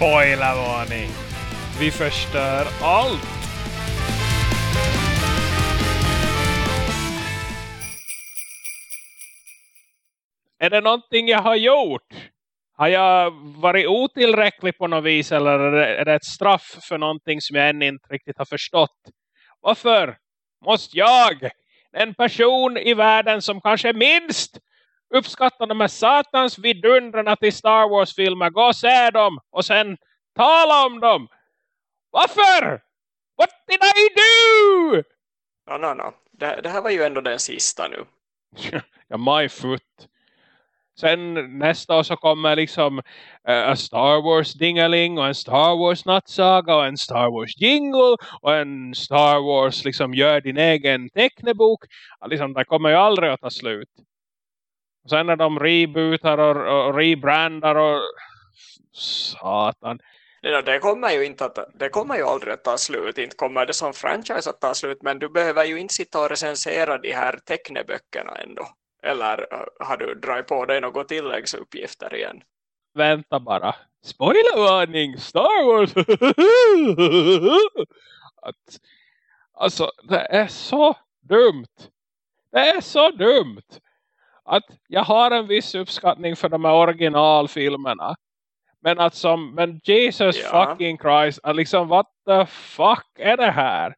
Spoilervarning! Vi förstör allt! Är det någonting jag har gjort? Har jag varit otillräcklig på något vis eller är det ett straff för någonting som jag ännu inte riktigt har förstått? Varför måste jag, en person i världen som kanske minst uppskattar de här satans vidundrarna till Star Wars-filmer, gå och se dem och sen tala om dem? Varför? What did I do? No, no, no. Det, det här var ju ändå den sista nu. ja, my foot. Sen nästa år så kommer liksom uh, en Star Wars dingeling och en Star Wars nattsaga och en Star Wars jingle och en Star Wars liksom gör din egen tecknebok. Liksom, det kommer ju aldrig att ta slut. Och sen när de rebootar och, och rebrandar och satan. Det, det, kommer ju inte att, det kommer ju aldrig att ta slut. Inte kommer det som franchise att ta slut. Men du behöver ju inte sitta och recensera de här teckneböckerna ändå. Eller uh, har du dragit på dig några tilläggsuppgifter igen? Vänta bara. Spoilervarning! Star Wars! att, alltså, det är så dumt. Det är så dumt. Att jag har en viss uppskattning för de här originalfilmerna. Men att som, men Jesus ja. fucking Christ, att liksom, what the fuck är det här?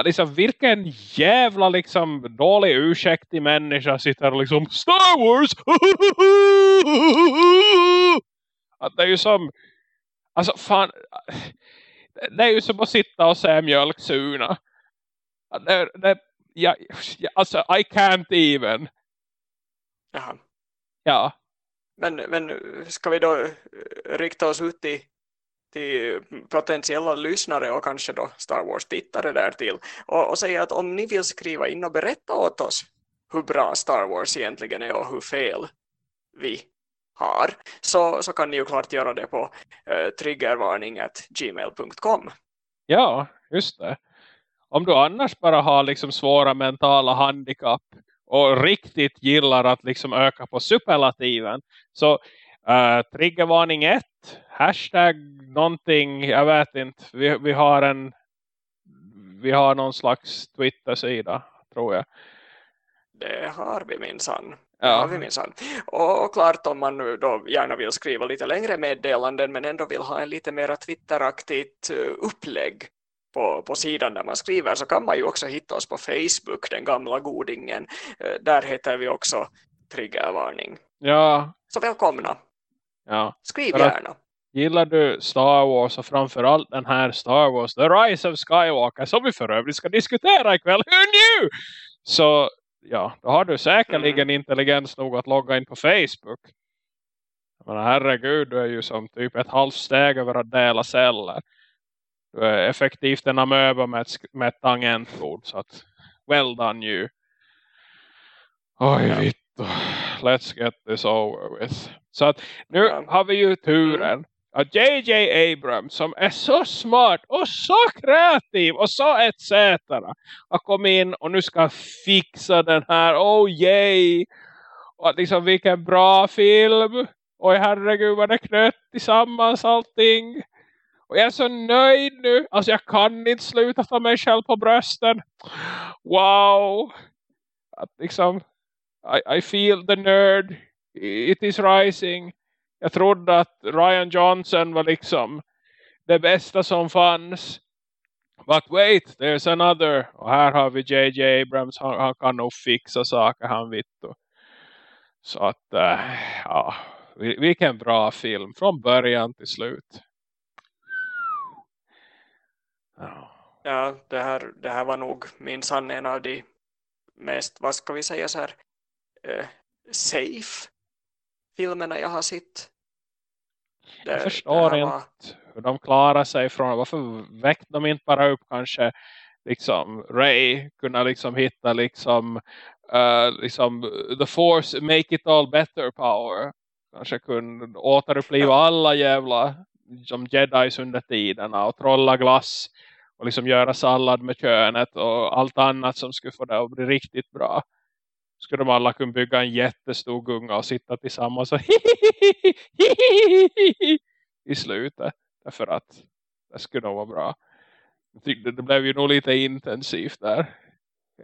Att liksom, vilken jävla liksom dålig ursäkt i människa sitter och liksom, Star Wars! att det är ju som, alltså fan, det är ju som att sitta och säga mjölksuna. Det, det, ja, alltså, I can't even. Jaha. Ja. Men, men ska vi då rikta oss ut till, till potentiella lyssnare och kanske då Star Wars-tittare där till och, och säga att om ni vill skriva in och berätta åt oss hur bra Star Wars egentligen är och hur fel vi har så, så kan ni ju klart göra det på eh, triggervarning.gmail.com Ja, just det. Om du annars bara har liksom svåra mentala handikapp och riktigt gillar att liksom öka på superlativen. Så uh, triggervarning 1, hashtag någonting, jag vet inte. Vi, vi har en vi har någon slags Twitter-sida, tror jag. Det har vi minsann. Ja. Har vi minsann. Och, och klart om man nu då gärna vill skriva lite längre meddelanden men ändå vill ha en lite mer Twitteraktigt uh, upplägg på, på sidan där man skriver så kan man ju också hitta oss på Facebook, den gamla godingen. Eh, där heter vi också Triggervarning. Ja. Så välkomna. Ja. Skriv gärna. Gillar du Star Wars och framförallt den här Star Wars The Rise of Skywalker som vi för övrigt ska diskutera ikväll. Who knew? Så ja, då har du säkerligen mm. intelligens nog att logga in på Facebook. Men herregud, du är ju som typ ett halvt steg över att dela celler. Du är effektivt en amöba med ett, med ett tangentbord. Så att, well done you. Oj, ja. Vittu. Let's get this over with. Så att nu ja. har vi ju turen. Mm. Att J.J. Abrams som är så smart och så kreativ och så etc. har kommit in och nu ska fixa den här. Oh yay! Och att liksom vilken bra film. Oj herregud vad det knöt tillsammans allting. Och jag är så nöjd nu. Alltså jag kan inte sluta ta mig själv på brösten. Wow. Att liksom. I, I feel the nerd. It is rising. Jag trodde att Ryan Johnson var liksom det bästa som fanns. But wait, there's another. Och här har vi J.J. Abrams. Han, han, kan nog fixa saker han vitt. Så att, uh, ja. Vilken bra film. Från början till slut. Ja, det här, det här var nog minsann en av de mest, vad ska vi säga så här, uh, safe filmerna jag har sett. Det, jag förstår inte var... hur de klarar sig från, varför väckte de inte bara upp kanske liksom Ray kunna liksom hitta liksom uh, liksom the force make it all better power kanske kunde återuppliva alla jävla som jedis under tiderna och trolla glass och liksom göra sallad med könet och allt annat som skulle få det att bli riktigt bra skulle de alla kunna bygga en jättestor gunga och sitta tillsammans och i slutet. Därför att det skulle nog vara bra. Jag tyckte det blev ju nog lite intensivt där.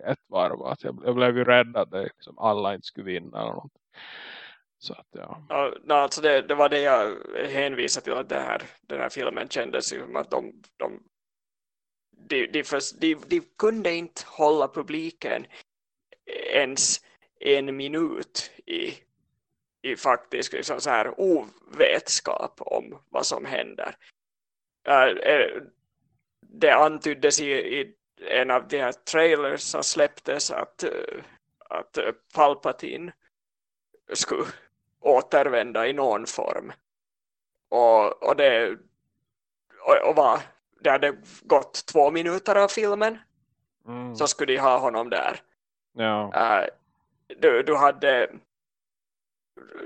Ett varv. Att jag, jag blev ju rädd att det, liksom, alla inte skulle vinna. Eller något. Så att, ja. Ja, no, alltså det, det var det jag hänvisade till att det här, den här filmen kändes som att de, de, de, de, de, de kunde inte hålla publiken ens en minut i, i faktiskt liksom så här ovetskap om vad som händer. Det antyddes i, i en av de här trailers som släpptes att, att Palpatine skulle återvända i någon form. Och, och det och, och var, det hade gått två minuter av filmen mm. så skulle de ha honom där. Ja. Uh, du, du hade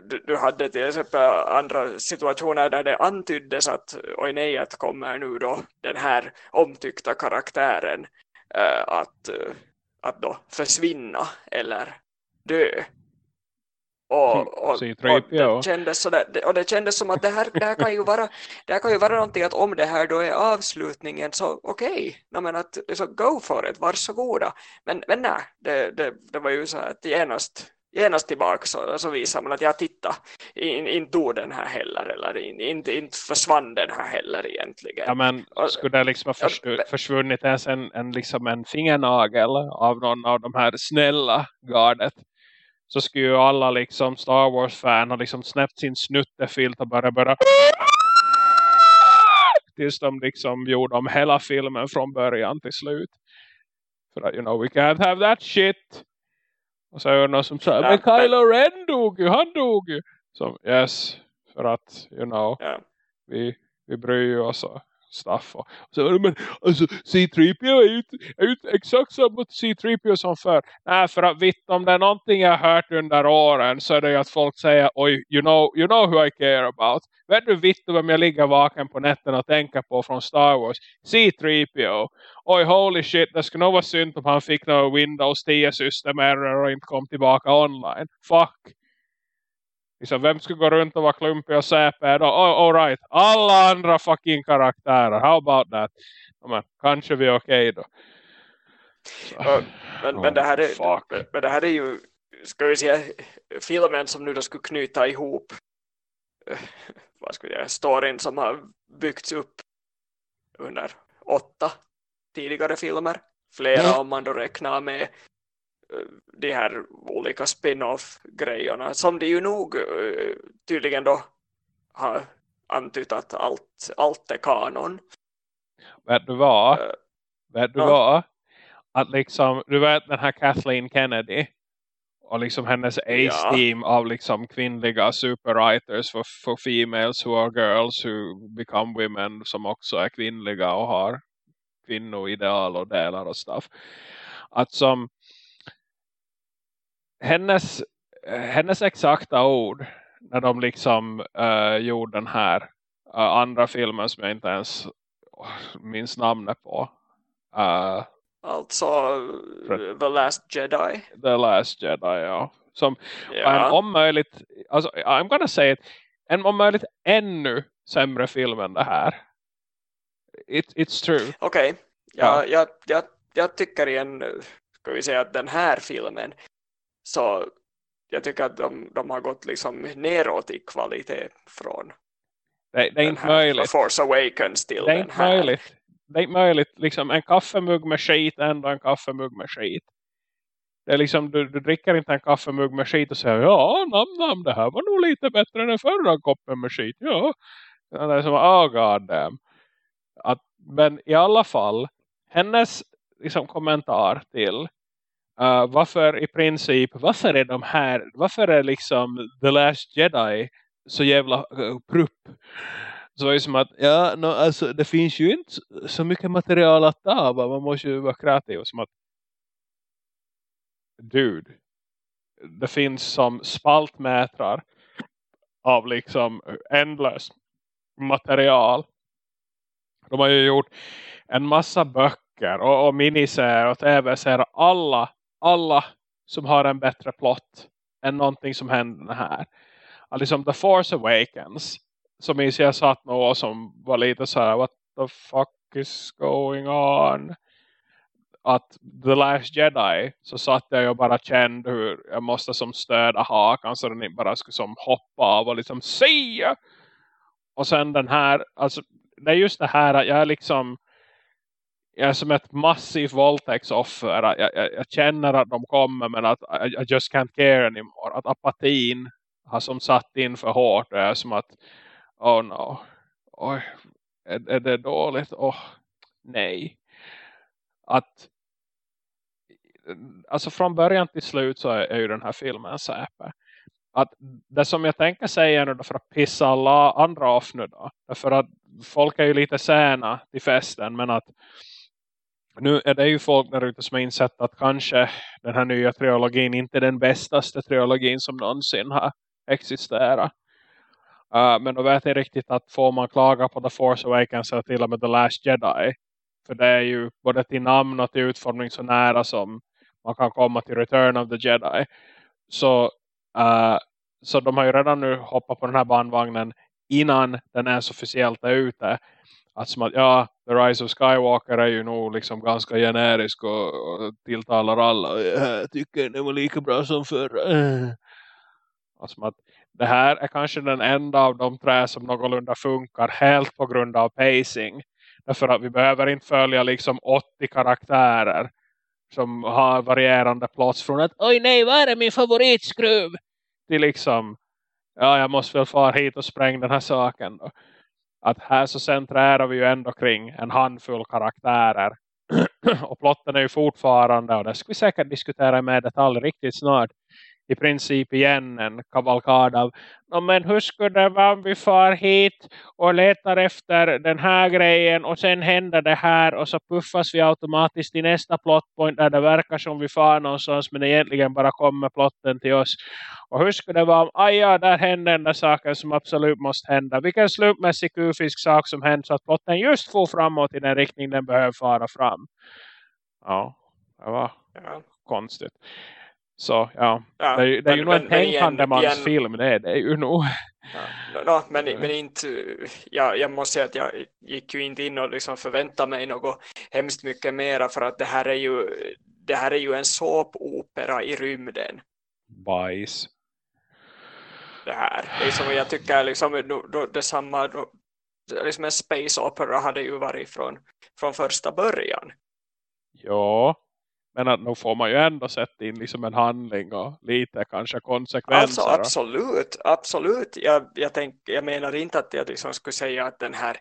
du, du, hade till exempel andra situationer där det antyddes att oj nej, att kommer nu då den här omtyckta karaktären äh, att, eh, att då försvinna eller dö. Och, och, och, det kändes så där, och det kändes som att det här, det här kan ju vara det här kan ju vara någonting att om det här då är avslutningen så okej, okay, att så go for it, varsågoda. Men, men nej, det, det, det var ju så att genast genast tillbaka så, så visar man att jag tittar inte in tog den här heller eller in, inte, inte försvann den här heller egentligen. Ja men skulle det liksom ha försvunnit ens en, en, liksom en fingernagel av någon av de här snälla gardet så skulle ju alla liksom Star Wars-fan ha liksom snäppt sin snuttefilt och bara bara tills de liksom gjorde om hela filmen från början till slut. För att, you know, we can't have that shit. Och så är det någon som säger, men Kylo Ren dog ju, han dog ju. Som, yes, för att, you know, yeah. vi, vi bryr oss stuff. Och så, men alltså C3PO är ju, är ju exakt samma C3PO som för. Nej, för att vitt om det är någonting jag hört under åren så är det ju att folk säger, oj, you know, you know who I care about. Vet du vitt vem jag ligger vaken på nätten och tänker på från Star Wars? C3PO. Oj, holy shit, det skulle nog vara synd om han fick några Windows 10 system error och inte kom tillbaka online. Fuck. Liksom, vem ska gå runt och vara klumpig och säpe då? Oh, all right. Alla andra fucking karaktärer. How about that? Men, kanske vi är okej okay då. Så. Men, oh, men, det här är, men, men det här är ju ska vi säga filmen som nu då skulle knyta ihop eh, vad ska vi säga, storyn som har byggts upp under åtta tidigare filmer. Flera mm. om man då räknar med de här olika spin-off-grejerna som de ju nog uh, tydligen då har antytt att allt, allt är kanon. Vet du vad? Uh, vet du ja. vad? Att liksom, du vet den här Kathleen Kennedy och liksom hennes ace-team ja. av liksom kvinnliga superwriters för, för females who are girls who become women som också är kvinnliga och har kvinnoideal och delar och stuff. Att som hennes, hennes exakta ord när de liksom uh, gjorde den här uh, andra filmen som jag inte ens minns namnet på. Uh, alltså The Last Jedi. The Last Jedi, ja. Som ja. en om möjligt, alltså, I'm gonna say it, en om möjligt ännu sämre film än det här. It, it's true. Okej, okay. ja, ja. Jag, jag, jag tycker igen, ska vi säga att den här filmen så jag tycker att de, de har gått liksom neråt i kvalitet från det, det är inte möjligt. Force Awakens till det är inte här. Möjligt. Det är inte möjligt. Liksom en kaffemugg med skit är ändå en kaffemugg med skit. Det är liksom, du, du dricker inte en kaffemugg med skit och säger ja, nam, nam, det här var nog lite bättre än den förra koppen med skit. Ja, det är som, oh god damn. Att, men i alla fall, hennes liksom, kommentar till Uh, varför i princip, varför är de här, varför är liksom The Last Jedi så jävla uh, prupp? Så är det som att, ja, no, alltså, det finns ju inte så mycket material att ta, man måste ju vara kreativ. Som att, dude, det finns som spaltmätrar av liksom eh, ändlöst material. De har ju gjort en massa böcker och, och miniserier och tv-serier. Alla alla som har en bättre plott än någonting som händer här. Att liksom The Force Awakens så minns jag satt något som var lite så här what the fuck is going on? Att The Last Jedi så satt jag och bara kände hur jag måste som stöda hakan så den inte bara skulle som hoppa av och liksom se. Och sen den här, alltså det är just det här att jag är liksom jag är som ett massivt våldtäktsoffer. Jag, jag, jag, känner att de kommer men att I, I just can't care anymore. Att apatin har som satt in för hårt. Det jag är som att oh no. Oj, är, är det dåligt? Oh, nej. Att alltså från början till slut så är, är ju den här filmen säper. Att det som jag tänker säga nu då för att pissa alla andra off nu då. För att folk är ju lite sena till festen men att nu är det ju folk där ute som har insett att kanske den här nya trilogin inte är den bästaste trilogin som någonsin har existerat. Uh, men då vet jag riktigt att får man klaga på The Force Awakens eller till och med The Last Jedi. För det är ju både till namn och till utformning så nära som man kan komma till Return of the Jedi. Så, uh, så de har ju redan nu hoppat på den här bandvagnen innan den ens officiellt är ute. Att som att ja, The Rise of Skywalker är ju nog liksom ganska generisk och, och tilltalar alla. Jag tycker det var lika bra som förr. Alltså att det här är kanske den enda av de trä som någorlunda funkar helt på grund av pacing. Därför att vi behöver inte följa liksom 80 karaktärer som har varierande plats från att oj nej, vad är min favoritskruv? Till liksom, ja jag måste väl fara hit och spränga den här saken då. Att här så centrerar vi ju ändå kring en handfull karaktärer. och plotten är ju fortfarande, och det ska vi säkert diskutera med detalj riktigt snart i princip igen en kavalkad av men hur skulle det vara om vi far hit och letar efter den här grejen och sen händer det här och så puffas vi automatiskt i nästa plotpoint där det verkar som vi far någonstans men egentligen bara kommer plotten till oss. Och hur skulle det vara om, aj ja, där händer den där saken som absolut måste hända. Vilken slumpmässig kufisk sak som händer så att plotten just får framåt i den riktning den behöver fara fram. Ja, det var ja. konstigt. Så ja, ja det, är, det är ju nog en tänkande mans film, det det är ju nog. Ja, no, men, men inte, ja, jag måste säga att jag gick ju inte in och liksom förväntade mig något hemskt mycket mera för att det här är ju, det här är ju en såpopera i rymden. Bajs. Det här, liksom, jag tycker liksom då, då, detsamma, då, liksom en space opera hade ju varit från, från första början. Ja, men att nu får man ju ändå sätta in liksom en handling och lite kanske konsekvenser. Alltså absolut, absolut. Jag, jag, tänk, jag menar inte att jag liksom skulle säga att den här,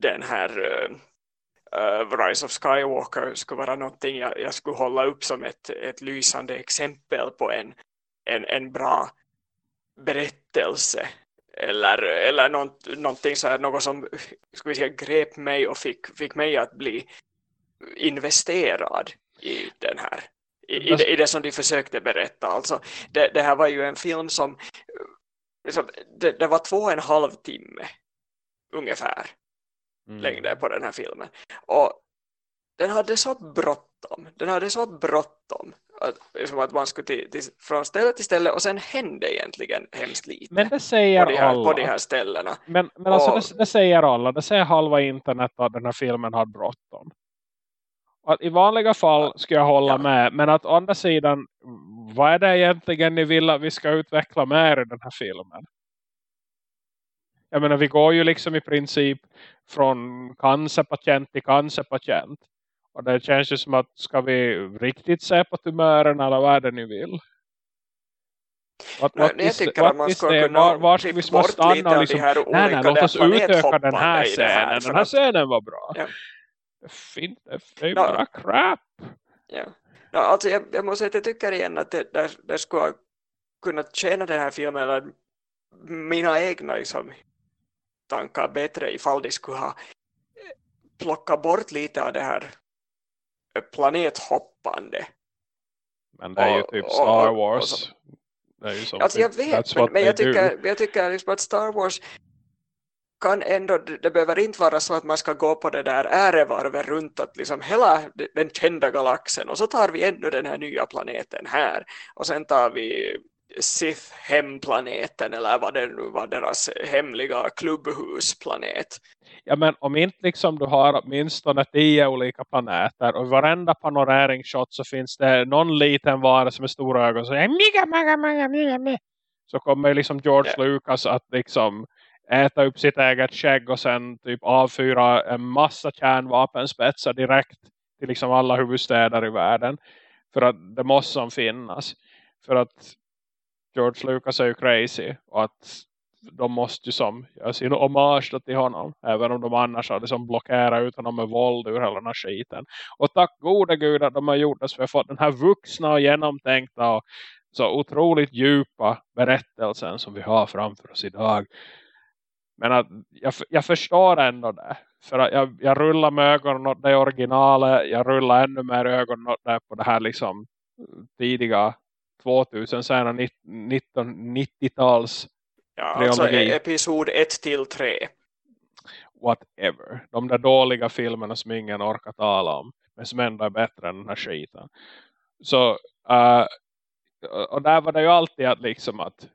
den här uh, Rise of Skywalker skulle vara någonting jag, jag skulle hålla upp som ett, ett lysande exempel på en, en, en bra berättelse eller, eller något, någonting så här, något som ska vi säga, grep mig och fick, fick mig att bli investerad i den här i, i, det, i det som de försökte berätta. Alltså, det, det här var ju en film som liksom, det, det, var två och en halv timme ungefär mm. längre på den här filmen. Och den hade så bråttom. Den hade så bråttom. Att, liksom att man skulle till, till, från ställe till ställe och sen hände egentligen hemskt lite. Men det säger på de här, alla. På de här ställena. Men, men alltså det, det, säger alla. Det säger halva internet att den här filmen har bråttom att i vanliga fall ska jag hålla ja. med. Men att å andra sidan, vad är det egentligen ni vill att vi ska utveckla mer i den här filmen? Jag menar, vi går ju liksom i princip från cancerpatient till cancerpatient. Och det känns ju som att ska vi riktigt se på tumören eller vad är det ni vill? What, what nej, jag tycker att man ska kunna var, ska vi bort stanna liksom, nej, nej, låt oss utöka den här scenen. Den här scenen var bra. Ja är ju no, crap. Ja. No, alltså jag, jag måste säga att jag tycker igen att det, där, där skulle ha kunnat tjäna den här filmen eller mina egna liksom, tankar bättre ifall de skulle ha plockat bort lite av det här planethoppande. Men det är ju typ Star Wars. Det är ju alltså jag vet, men, men jag, tycker, jag tycker liksom att Star Wars kan ändå, det behöver inte vara så att man ska gå på det där ärevarvet runt att liksom hela den kända galaxen och så tar vi ännu den här nya planeten här och sen tar vi Sith hemplaneten eller vad det nu var deras hemliga klubbhusplanet. Ja men om inte liksom du har åtminstone tio olika planeter och i varenda panoreringsshot så finns det någon liten vara som är stora ögon så miga, miga, miga, miga, miga. Så kommer liksom George yeah. Lucas att liksom äta upp sitt eget skägg och sen typ avfyra en massa kärnvapenspetsar direkt till liksom alla huvudstäder i världen. För att det måste som finnas. För att George Lucas är ju crazy och att de måste ju som göra sin hommage till honom. Även om de annars hade som blockerat ut honom med våld ur hela den här skiten. Och tack gode gud att de har gjort det så vi har fått den här vuxna och genomtänkta och så otroligt djupa berättelsen som vi har framför oss idag. Men att jag, jag förstår ändå det. För att jag, jag rullar med ögonen åt det originalet. Jag rullar ännu mer ögonen åt det på det här liksom tidiga 2000 sen 1990-tals Ja, alltså episod 1 till 3. Whatever. De där dåliga filmerna som ingen orkar tala om. Men som ändå är bättre än den här skiten. Så, uh, och där var det ju alltid att liksom att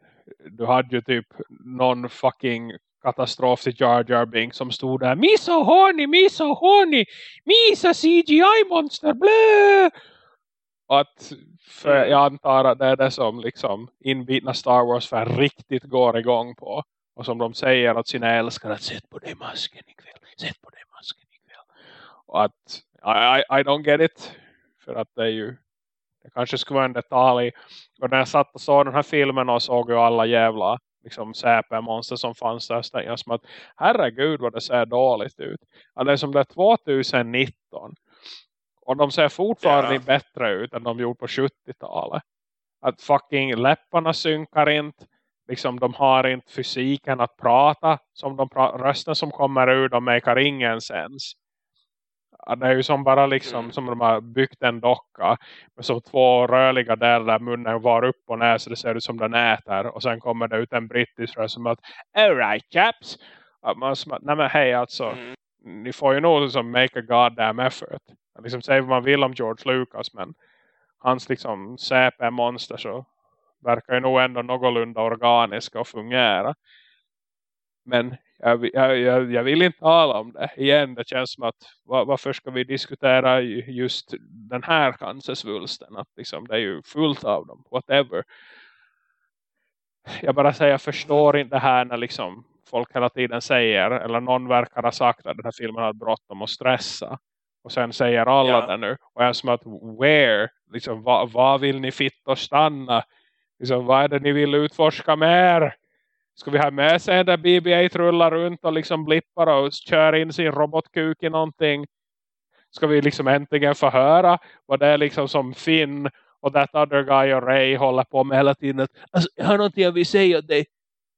du hade ju typ någon fucking katastrof till Jar Jar Binks som stod där Misa horny, Misa horny, Misa CGI-monster, blö! Att för jag antar att det är det som liksom inbitna Star Wars för riktigt går igång på. Och som de säger att sina älskare att sätt på dig masken ikväll, sätt på dig masken ikväll. Och att I, I, I don't get it. För att det är ju det kanske skulle vara en detalj. Och när jag satt och såg den här filmen och såg ju alla jävla liksom monster som fanns där jag som att herregud vad det ser dåligt ut. Ja, det är som det är 2019 och de ser fortfarande ja. bättre ut än de gjorde på 70-talet. Att fucking läpparna synkar inte. Liksom de har inte fysiken att prata. Som de pra rösten som kommer ur dem makar ingen sens. Det är ju som bara liksom mm. som de har byggt en docka. Med så två rörliga delar där munnen var upp och ner så det ser ut som den äter. Och sen kommer det ut en brittisk röst som att Alright chaps. Att man som att, nej men hej alltså. Mm. Ni får ju nog liksom make a goddamn effort liksom säga vad man vill om George Lucas men hans liksom CP-monster så verkar ju nog ändå någorlunda organiska och fungera. Men jag, jag, jag, vill inte tala om det igen. Det känns som att var, varför ska vi diskutera just den här cancersvulsten? Att liksom, det är ju fullt av dem. Whatever. Jag bara säger, jag förstår inte det här när liksom folk hela tiden säger, eller någon verkar ha sagt att den här filmen har bråttom och stressa. Och sen säger alla ja. det nu. Och jag är som att, where? Liksom, vad, vad vill ni fitta och stanna? Liksom, vad är det ni vill utforska mer? Ska vi ha med sig där BB-8 rullar runt och liksom blippar och kör in sin robotkuk i någonting? Ska vi liksom äntligen få höra vad det är liksom som Finn och that other guy och Ray håller på med hela tiden? Alltså, jag har någonting jag vill säga åt dig.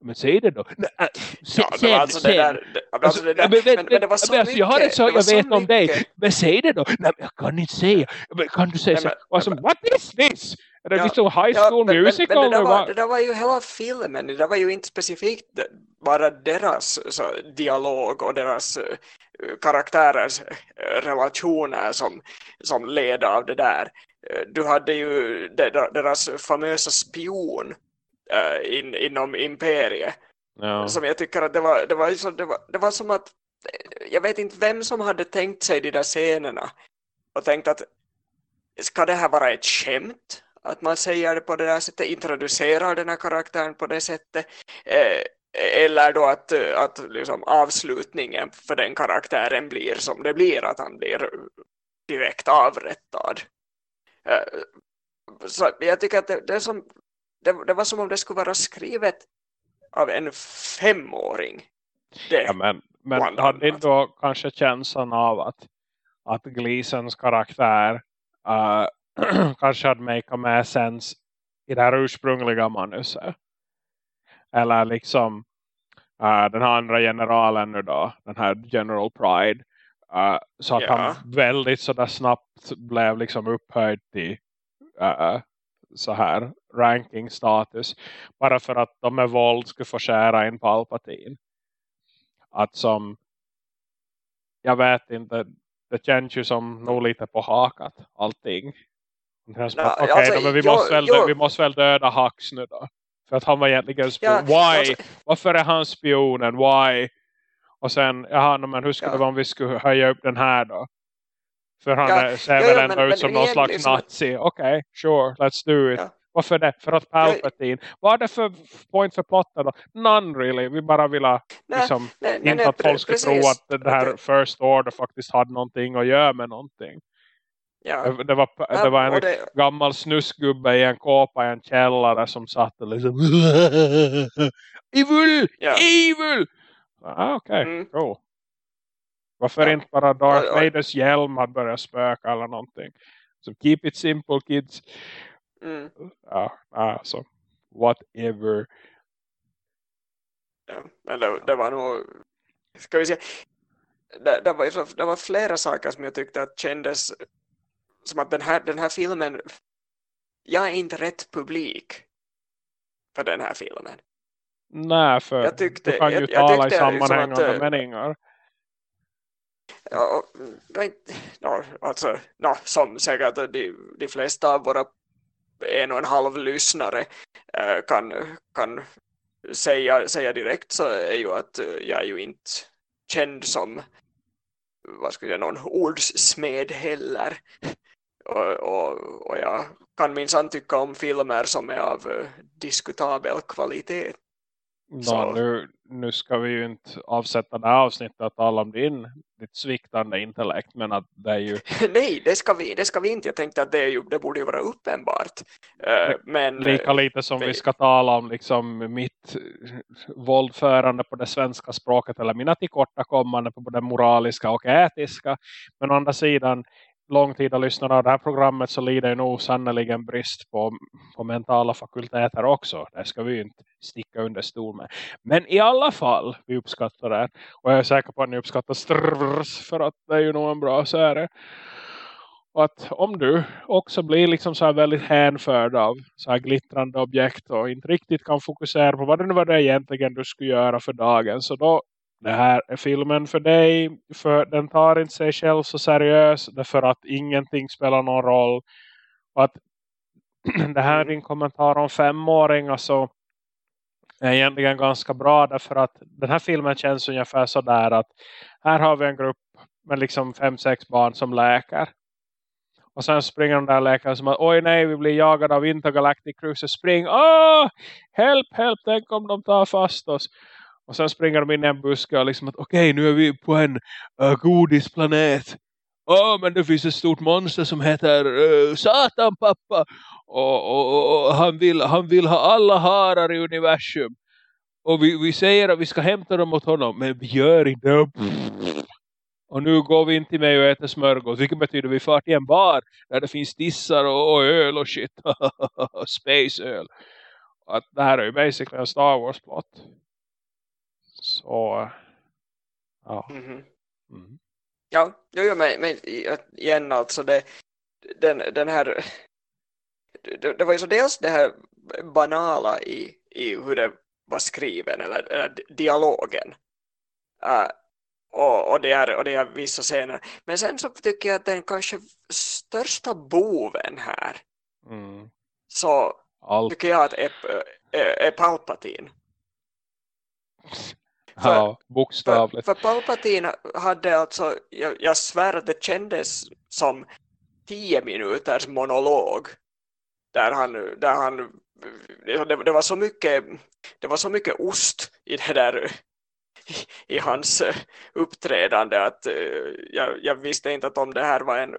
Men säg det då. Nej, äh, sen, ja, det var alltså det där. Alltså det där. Men, men, det var så alltså, Jag har ett så jag vet mycket. om dig. Men säg det då. Nej, jag kan inte säga. Men kan du säga Nej, så? alltså, what is this? Det ja, liksom high school ja, musical? Men, men, det, där var, det där var ju hela filmen. Det där var ju inte specifikt bara deras så, dialog och deras uh, karaktärers uh, relationer som, som led av det där. Uh, du hade ju deras famösa spion in, inom imperiet. Ja. Som jag tycker att det var, det, var, liksom, det, var, det var som att jag vet inte vem som hade tänkt sig de där scenerna och tänkt att ska det här vara ett skämt? Att man säger det på det där sättet, introducerar den här karaktären på det sättet. Eh, eller då att, att liksom avslutningen för den karaktären blir som det blir, att han blir direkt avrättad. Eh, så jag tycker att det, det, som, det, det var som om det skulle vara skrivet av en femåring. Det, ja, men men hade inte då kanske känslan av att, att Gleasons karaktär uh, kanske hade make mer sens i det här ursprungliga manuset? Eller liksom uh, den här andra generalen nu då, den här General Pride. Uh, så att ja. han väldigt sådär snabbt blev liksom upphöjd till uh, så här ranking status bara för att de med våld skulle få skära in Palpatine. att som jag vet inte det känns ju som nog lite på hakat allting. Okej, okay, alltså, vi, måste väl, vi måste väl döda Hux nu då. För att han var egentligen spion. Ja, Why? Alltså, Varför är han spionen? Why? Och sen, jaha, men hur skulle ja. det vara om vi skulle höja upp den här då? För han ja, ser ja, väl ändå men, ut som någon slags liksom... nazi. Okej, okay, sure, let's do it. Ja. Varför det? För att Palpatine. Ja, Vad är det för point för plotten då? None really. Vi bara vill ha, liksom, nej, nej, inte nej, att folk ska tro att det här First Order faktiskt hade någonting att göra med någonting. Ja. Det, var, det var en det... gammal snusgubbe i en kåpa i en källare som satt och liksom Evil! Ja. Evil! Ah, Okej, okay. mm. cool. Varför ja. inte bara Darth Vaders hjälm hade börjat spöka eller någonting. Så keep it simple kids. Mm. Ja, alltså. Whatever. Ja, men det, det var nog ska vi säga det, det, var, det var flera saker som jag tyckte att kändes som att den här, den här filmen jag är inte rätt publik för den här filmen. Nej, för jag tyckte, du kan ju jag, tala jag i sammanhängande att, meningar. Ja, no, alltså, no, som säkert de, de flesta av våra en och en halv lyssnare äh, kan, kan säga, säga direkt så är ju att jag är ju inte känd som vad ska jag säga, någon ordssmed heller och, och, och jag kan minsann tycka om filmer som är av uh, diskutabel kvalitet. No, nu, nu ska vi ju inte avsätta det här avsnittet att tala om din, ditt sviktande intellekt men att det är ju... Nej, det ska, vi, det ska vi inte. Jag tänkte att det, är ju, det borde ju vara uppenbart. Uh, men, Lika lite som vi... vi ska tala om liksom mitt våldförande på det svenska språket eller mina tillkortakommande på både moraliska och etiska. Men å andra sidan långtida lyssnare av det här programmet så lider nog sannoliken brist på, på mentala fakulteter också. Det ska vi inte sticka under stol med. Men i alla fall, vi uppskattar det. Och jag är säker på att ni uppskattar strvrs för att det är ju nog en bra serie. Och att om du också blir liksom så här väldigt hänförd av så här glittrande objekt och inte riktigt kan fokusera på vad det nu var det egentligen du skulle göra för dagen så då det här är filmen för dig. För den tar inte sig själv så seriös. Därför att ingenting spelar någon roll. Och att det här är din kommentar om femåringar så är egentligen ganska bra. Därför att den här filmen känns ungefär så där att här har vi en grupp med liksom fem, sex barn som läkar. Och sen springer de där läkarna som att oj nej vi blir jagade av Intergalactic cruiser Spring, åh help, help, tänk om de tar fast oss. Och sen springer de in i en buske och liksom att okej okay, nu är vi på en uh, godisplanet. Åh oh, men det finns ett stort monster som heter uh, Satan pappa. Och, och, och, han, vill, han vill ha alla harar i universum. Och vi, vi säger att vi ska hämta dem åt honom. Men vi gör inte det. Och nu går vi in till mig och äter smörgås. Vilket betyder att vi far till en bar. Där det finns dissar och, och öl och shit. Space öl. Att det här är ju basically en Star Wars plot. Så, ja. Mm -hmm. mm. Ja, jo, men, men igen alltså det, den, den här det, det, var ju så dels det här banala i, i hur det var skriven eller, eller dialogen uh, och, och, det är, och det är vissa scener men sen så tycker jag att den kanske största boven här mm. så Allt. tycker jag att är, är, är Palpatine för, ja, bokstavligt. För, för Palpatine hade alltså, jag, jag svär att det kändes som tio minuters monolog. Där han, där han det, det, var så mycket det var så mycket ost i det där i, i hans uppträdande att uh, jag, jag, visste inte att om det här var en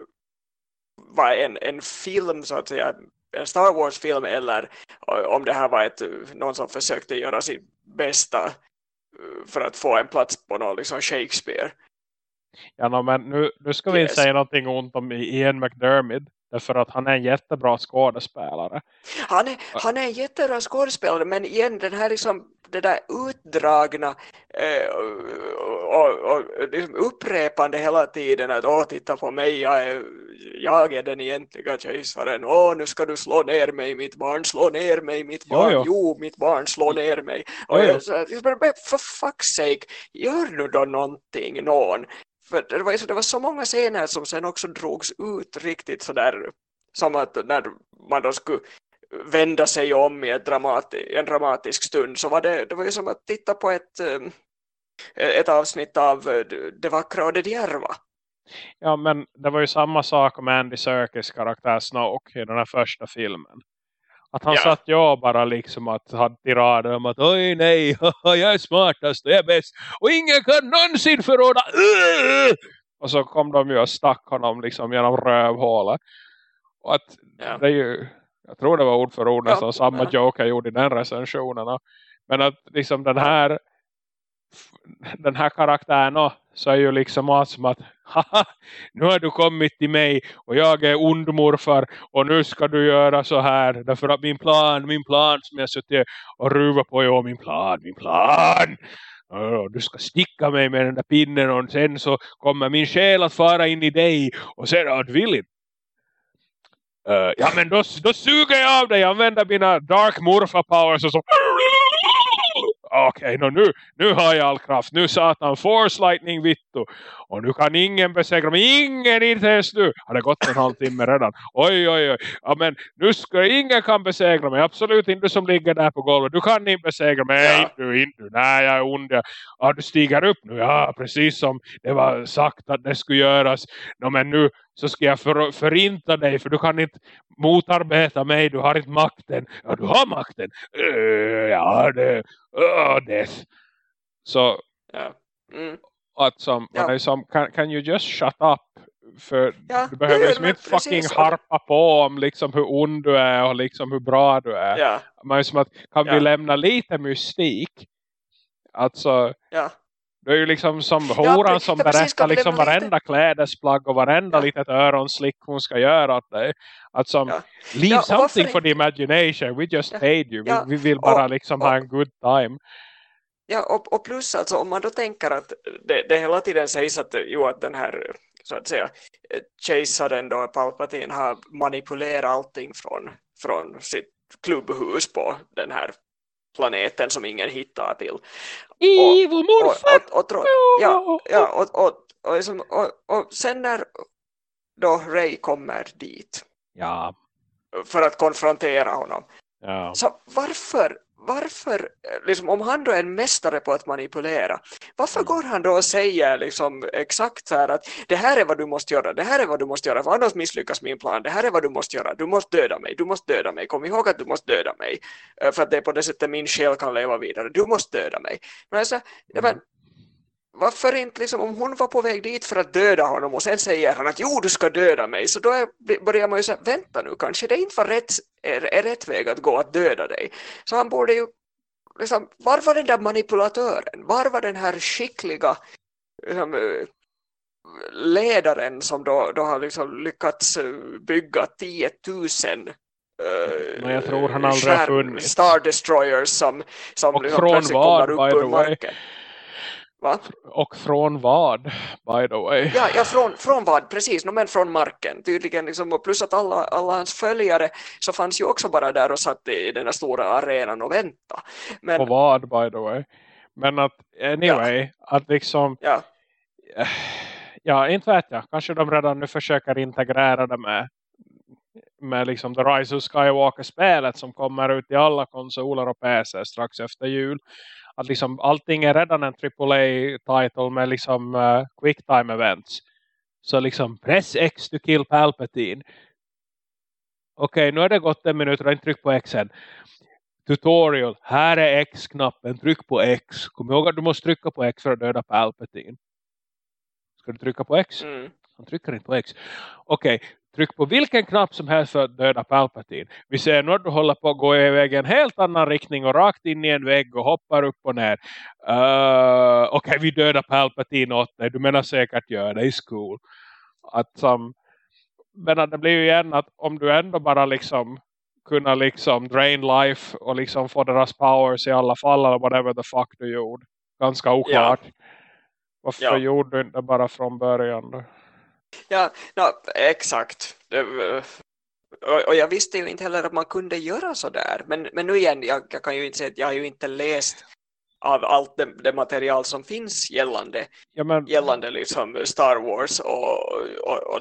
var en, en film så att säga en Star Wars film eller om det här var ett, någon som försökte göra sitt bästa för att få en plats på någon liksom Shakespeare. Ja, no, men nu, nu ska vi yes. inte säga någonting ont om Ian McDermott. Därför att han är en jättebra skådespelare. Han är, han är en jättebra skådespelare men igen den här liksom det där utdragna eh, och, och liksom upprepande hela tiden att åh titta på mig, jag är, jag är den egentliga kejsaren, åh nu ska du slå ner mig mitt barn, slå ner mig mitt barn, jo, jo. jo mitt barn slå ner mig. Och jo, jag, så, för fuck's sake, gör nu då någonting någon. För det var, det var så många scener som sen också drogs ut riktigt sådär som att när man då skulle vända sig om i dramati en dramatisk stund så var det, det var ju som att titta på ett, um, ett avsnitt av uh, Det vackra och det djärva. Ja, men det var ju samma sak med Andy Serkis karaktär Snoke i den här första filmen. Att han ja. satt jag bara liksom att hade tirader om att oj nej, jag är smartast och jag är bäst. Och ingen kan någonsin förråda. Och så kom de ju och stack honom liksom genom rövhålet. Och att ja. det är ju, jag tror det var ord för ord nästan ja. samma joke jag gjorde i den recensionen. Men att liksom den här den här karaktären så är ju liksom allt som att haha, nu har du kommit till mig och jag är ond morfar och nu ska du göra så här därför att min plan, min plan som jag suttit och ruvat på, ja min plan, min plan. Du ska sticka mig med den där pinnen och sen så kommer min själ att fara in i dig och sen att vill Uh, ja men då, då suger jag av dig, jag använder mina dark morfa powers och så okej, okay, nu, nu har jag all kraft. Nu satan, force lightning vittu. Och nu kan ingen besegra mig. Ingen, inte ens du. Har det gått en halvtimme redan? Oj, oj, oj. Ja, men nu ska ingen kan besegra mig. Absolut inte du som ligger där på golvet. Du kan inte besegra mig. Ja. Inte du, inte du. Nej, jag är ond. Ja, du stiger upp nu. Ja, precis som det var sagt att det skulle göras. No, men nu så ska jag för, förinta dig för du kan inte motarbeta mig, du har inte makten. Ja, du har makten. Uh, ja, det, uh, death. Så ja. Mm. att som, ja. man är som, can, can you just shut up? För ja, du behöver liksom inte fucking harpa på om liksom hur ond du är och liksom hur bra du är. Ja. Man är som att, kan vi lämna lite mystik? Alltså, ja. Det är ju liksom som horan ja, som berättar liksom varenda lite... klädesplagg och varenda ja. litet öronslick hon ska göra åt dig. Att som, ja. leave ja, something for the imagination. We just paid you. Vi, vi, vill bara och, liksom och, ha en good time. Ja, och, och plus alltså om man då tänker att det, det hela tiden sägs att, jo, att den här så att säga kejsaren då Palpatine har manipulerat allting från, från sitt klubbhus på den här planeten som ingen hittar till. Ivo morfar! Och, och, och, ja, ja, och, och, och, liksom, och, och sen när då Ray kommer dit ja. för att konfrontera honom ja. så varför varför, liksom, om han då är en mästare på att manipulera, varför går han då och säger liksom exakt så här att det här är vad du måste göra, det här är vad du måste göra, för annars misslyckas min plan, det här är vad du måste göra, du måste döda mig, du måste döda mig, kom ihåg att du måste döda mig, eh, för att det är på det sättet min själ kan leva vidare, du måste döda mig. Men alltså, men, varför inte liksom, om hon var på väg dit för att döda honom och sen säger han att jo du ska döda mig så då är, börjar man ju säga vänta nu kanske det inte var rätt, är, är rätt väg att gå att döda dig så han borde ju liksom, var var den där manipulatören var var den här skickliga liksom, ledaren som då, då har liksom lyckats eh, bygga 10 000 Men jag tror han aldrig har funnits. Star Destroyers som, som och liksom från vad, kommer upp ur marken. Va? Och från vad, by the way? Ja, ja från, från vad, precis, no, men från marken tydligen. Liksom, plus att alla, alla hans följare så fanns ju också bara där och satt i den här stora arenan och vänta. Men, På vad, by the way? Men att, anyway, ja. att liksom... Ja. ja, inte vet jag. Kanske de redan nu försöker integrera det med med liksom The Rise of Skywalker-spelet som kommer ut i alla konsoler och PC strax efter jul att liksom allting är redan en AAA-title med liksom uh, quick time events. Så liksom press X to kill Palpatine. Okej, okay, nu har det gått en minut och inte tryck på X än. Tutorial, här är X-knappen, tryck på X. Kom ihåg att du måste trycka på X för att döda Palpatine. Ska du trycka på X? Mm. Han trycker inte på X. Okej, okay, tryck på vilken knapp som helst för att döda Palpatine. Vi ser nu att du håller på att gå iväg i en helt annan riktning och rakt in i en vägg och hoppar upp och ner. Uh, Okej, okay, vi dödar Palpatine åt dig. Du menar säkert gör det i school. Att um, men det blir ju igen att om du ändå bara liksom kunna liksom drain life och liksom få deras powers i alla fall eller whatever the fuck du gjorde. Ganska oklart. Ja. Varför Ja. gjorde du inte bara från början då? Ja, no, exakt. Och, och jag visste ju inte heller att man kunde göra så där. Men, men nu igen, jag, jag kan ju inte säga att jag har ju inte läst av allt det, det material som finns gällande, Ja, men, gällande liksom Star Wars och, och, och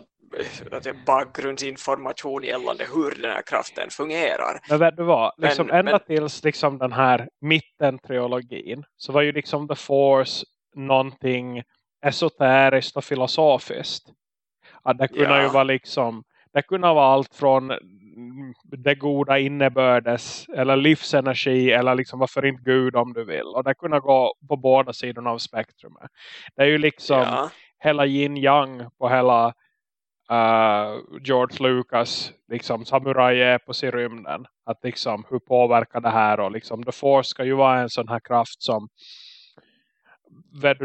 bakgrundsinformation gällande hur den här kraften fungerar. men vet du vad? Liksom Men- ända men- tills liksom den här mitten-triologin så var ju liksom The Force någonting esoteriskt och filosofiskt. Att det kunde Ja. ju vara liksom det kunde vara allt från det goda innebördes eller livsenergi eller liksom varför inte Gud om du vill. Och det kunde gå på båda sidorna av spektrumet. Det är ju liksom Ja, hela yin yang på hela uh, George Lucas liksom samurai-epos i rymden. Att liksom hur påverkar det här och liksom The Force ska ju vara en sån här kraft som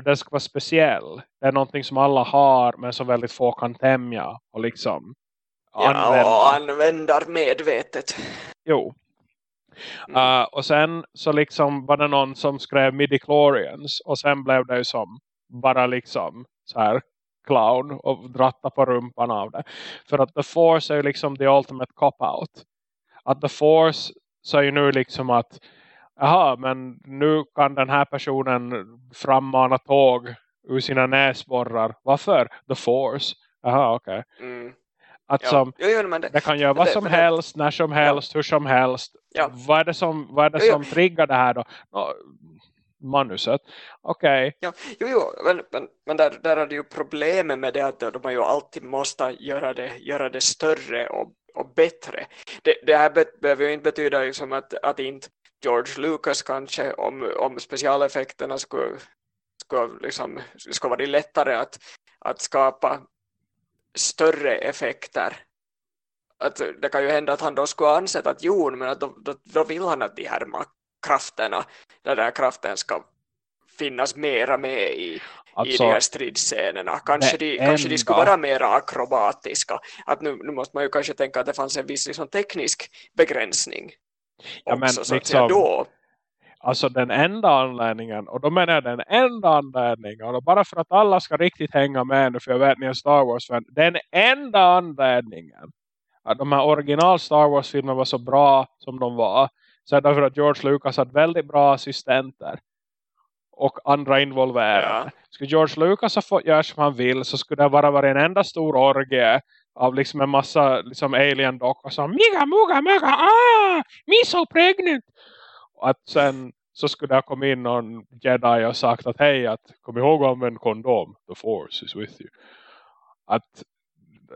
den ska vara speciell. Det är någonting som alla har men som väldigt få kan tämja och liksom använda. ja och användar medvetet. Jo. Mm. Uh, och sen så liksom var det någon som skrev midichlorians och sen blev det ju som bara liksom så här clown och dratta på rumpan av det. För att The Force är ju liksom the ultimate cop-out. Att The Force så är ju nu liksom att jaha men nu kan den här personen frammana tåg ur sina näsborrar. Varför? The Force. Jaha okej. Mm. Att Ja. som Jo, jo, men det, det kan göra vad det- som det- helst, när som helst, hur som helst. Ja. Vad är det som, vad är det Jo, som triggar det här då? Nå, manuset. Okej. Ja, jo, jo, men, men, men där, där är det ju problemet med det att de ju alltid måste göra det, göra det större och, och bättre. Det, det här behöver ju inte betyda liksom att, att inte George Lucas kanske om, om specialeffekterna skulle, skulle, liksom, skulle vara lättare att, att skapa större effekter. Att det kan ju hända att han då skulle ansett att jo, men att då, då, då vill han att de här krafterna, den där kraften ska finnas mera med i, i Alltså, de här stridsscenerna. Kanske de, kanske de skulle vara mera akrobatiska. Att nu, nu måste man ju kanske tänka att det fanns en viss liksom, teknisk begränsning. Ja, men också, liksom- då. alltså den enda anledningen, och då menar jag den enda anledningen, och bara för att alla ska riktigt hänga med nu, för jag vet ni är Star Wars-fan, den enda anledningen att de här original Star Wars-filmerna var så bra som de var, så är därför att George Lucas hade väldigt bra assistenter och andra involverade. Ja. Skulle George Lucas ha fått göra som han vill så skulle det bara vara en enda stor orgie av liksom en massa liksom alien-dockor som Miga, muga, muga, ah, me so pregnant. Och att sen så skulle det ha kommit in någon jedi och sagt att hej, att kom ihåg att använda kondom. The force is with you. Att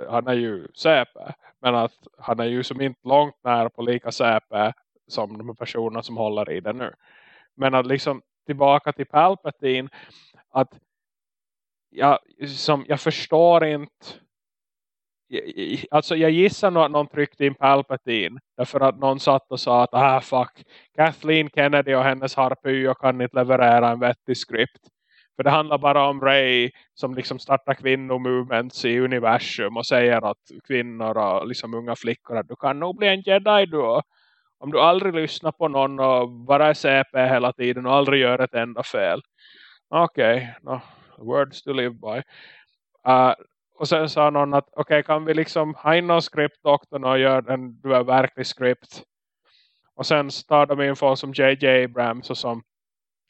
han är ju säpe. Men att han är ju som inte långt nära på lika säpe som de personerna som håller i det nu. Men att liksom tillbaka till Palpatine att jag, som, jag förstår inte alltså jag gissar nog att någon tryckte in Palpatine därför att någon satt och sa att ah fuck Kathleen Kennedy och hennes harpy och kan inte leverera en vettig skript för det handlar bara om Ray som liksom startar kvinnomovements i universum och säger att kvinnor och liksom unga flickor att du kan nog bli en jedi då om du aldrig lyssnar på någon och bara är CP hela tiden och aldrig gör ett enda fel. Okej, okay, no, words to live by. Uh, och sen sa någon att okej okay, kan vi liksom ha in någon skriptdoktorn och göra en du är verklig skript. Och sen tar de in folk som J.J. Abrams och som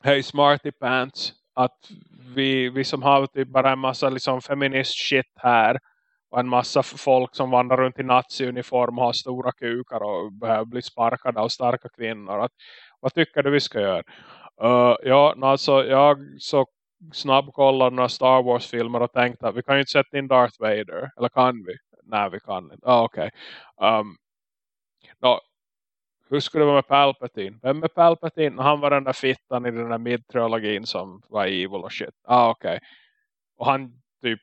Hey Smarty Pants att vi, vi som har typ bara en massa liksom feminist shit här och en massa folk som vandrar runt i naziuniform och har stora kukar och behöver bli sparkade av starka kvinnor. Att, vad tycker du vi ska göra? Uh, ja, alltså jag så snabbkollat några Star Wars-filmer och tänkt att vi kan ju inte sätta in Darth Vader. Eller kan vi? Nej, vi kan inte. Ah, okej. Okay. Um, no, hur skulle det vara med Palpatine? Vem är Palpatine? Han var den där fittan i den där mid-trilogin som var evil och shit. Ah, okej. Okay. Och han typ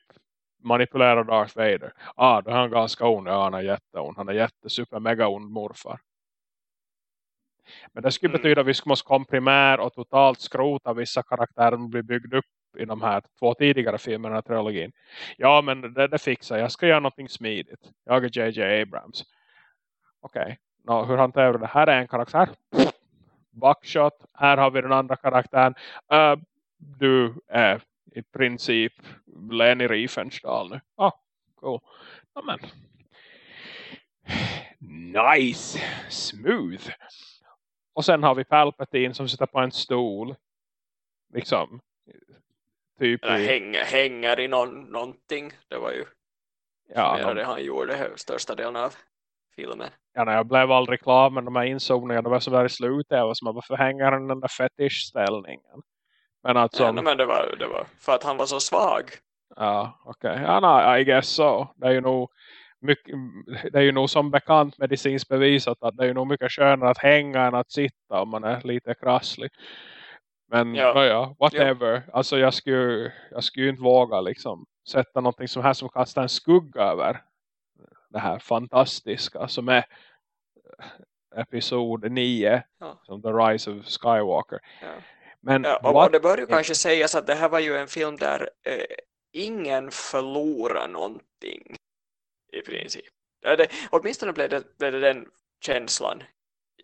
manipulerar Darth Vader. Ah, då är han ganska ond. Ja, han är jätteond. Han är jättesuper mega ond morfar. Men det skulle Mm. betyda att vi måste komprimera och totalt skrota vissa karaktärer som blir byggda upp i de här två tidigare filmerna i trilogin. Ja, men det, det fixar jag. ska göra någonting smidigt. Jag är J.J. Abrams. Okej. Okay. No, hur hanterar du det? Här är en karaktär. Buckshot. Här har vi den andra karaktären. Uh, du är i princip Leni Riefenstahl nu. Ah, cool. Ja, men. Nice. Smooth. Och sen har vi Palpatine som sitter på en stol. Liksom. Typ Eller i, hänger, hänger i någon, någonting. Det var ju ja, någon, det han gjorde största delen av filmen. ja, nej, jag blev aldrig klar med de här insågningarna. Det var så där i slutet. Jag var som, varför hänger han den där fetischställningen? Men alltså, Ja, nej, men det var, det var för att han var så svag. ja, okej. Okay. Ja, nej, I guess so. Det är ju nog mycket, det är ju nog som bekant medicinskt bevisat att det är ju nog mycket skönare att hänga än att sitta om man är lite krasslig. Men Ja. ja, ja whatever. Alltså jag skulle, jag skulle ju inte våga liksom sätta någonting som här som kastar en skugga över det här fantastiska som är eh, episod 9 Ja. som The Rise of Skywalker. Ja. Men Ja, och, what- och det bör ju kanske sägas att det här var ju en film där eh, ingen förlorar någonting i princip. Ja, det, åtminstone blev det, blev det den känslan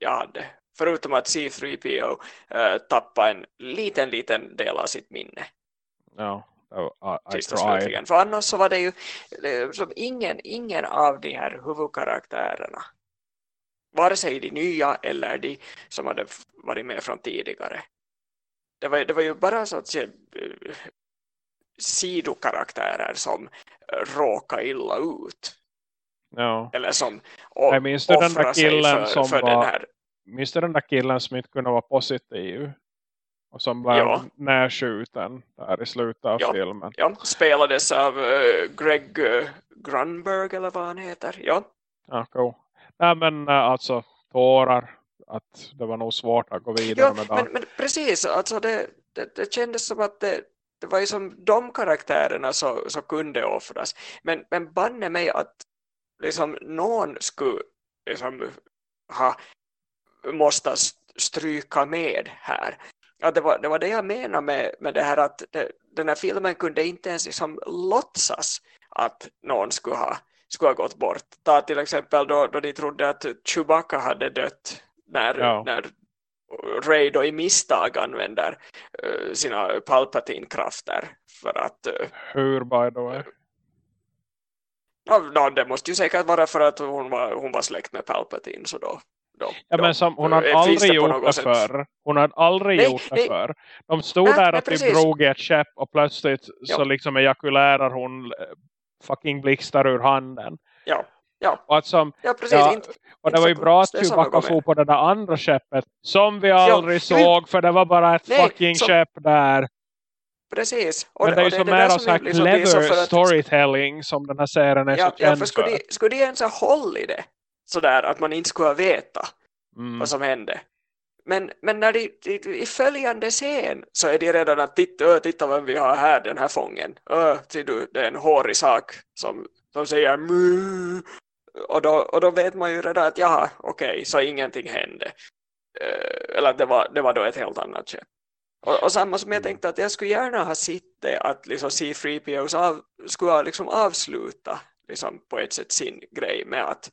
jag hade. Förutom att C3PO eh, tappade en liten, liten del av sitt minne. ja, I, I slutligen. För annars så var det ju eh, som ingen, ingen av de här huvudkaraktärerna. Vare sig de nya eller de som hade varit med från tidigare. Det var, det var ju bara så att säga eh, sidokaraktärer som råkade illa ut. Ja. Eller som och, Jag minns du den där killen för, som för var-. Minns du den där killen som inte kunde vara positiv? Och som blev Ja. närskjuten där i slutet av Ja. filmen. Ja, spelades av eh, Greg uh, Grunberg eller vad han heter. Ja, Ja, cool. Nej men äh, alltså tårar. Att det var nog svårt att gå vidare Ja, med men, det. men precis, alltså det, det, det kändes som att det, det var ju som de karaktärerna så, så kunde offras. Men, men banne mig att liksom någon skulle liksom ha måste stryka med här. Ja, det, var, det var det jag menade med, med det här att det, den här filmen kunde inte ens liksom låtsas att någon skulle ha, skulle ha gått bort. Ta till exempel då, då de trodde att Chewbacca hade dött när, Ja. när Ray då i misstag använder eh, sina Palpatine-krafter för att uh, Hur by the way? Ja, ja, det måste ju säkert vara för att hon var, hon var släkt med Palpatine så då, då, Ja, men som, hon hade finns aldrig gjort det sätt. förr. Hon hade aldrig Nej, gjort det nej. förr. De stod Nej, där och typ drog i ett käpp och plötsligt Ja. så liksom ejakulärar hon eh, fucking blixtar ur handen. Ja, ja, Och, att som, ja precis. ja, inte, och det var ju bra att det Chewbacca for på det där andra skeppet som vi aldrig jo, såg för det var bara ett Nej, fucking som- skepp där. Precis. Och, Men det är ju så det mer av så liksom så clever för att- storytelling som den här serien är Ja, så ja, känd för skulle de, skulle de ens ha håll i det sådär att man inte skulle veta Mm. vad som hände. Men, men när de, de, i följande scen så är de redan att titta, titta vem vi har här, den här fången. Ö, du, det är en hårig sak som, som säger mu. Och då, och då vet man ju redan att jaha, okej, så ingenting hände. Eh, eller det var, det var då ett helt annat skepp. Och, och samma som jag tänkte att jag skulle gärna ha sett det att liksom C3PO av, skulle ha liksom avsluta liksom på ett sätt sin grej med att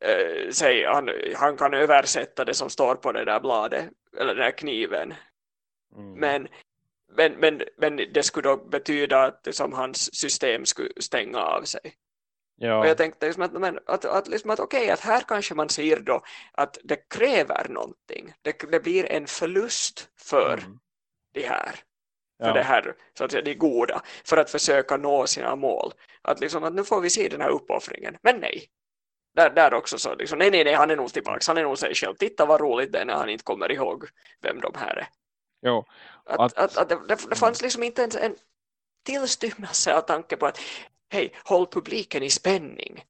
eh, säg, han, han kan översätta det som står på det där bladet eller den där kniven Mm. men, men, men, men det skulle då betyda att liksom, hans system skulle stänga av sig ja. och jag tänkte liksom att, men, att, att, liksom att okej, att här kanske man ser då att det kräver någonting det, det blir en förlust för Mm. De här för Ja. det här, så att säga, de goda, för att försöka nå sina mål. Att liksom att nu får vi se den här uppoffringen, men nej. Där, där också så, liksom, nej, nej, nej, han är nog tillbaks, han är nog sig själv. Titta vad roligt det är när han inte kommer ihåg vem de här är. Jo. Att, Att- att, att, det, det, det fanns liksom inte ens en tillstymmelse av tanke på att hej, håll publiken i spänning.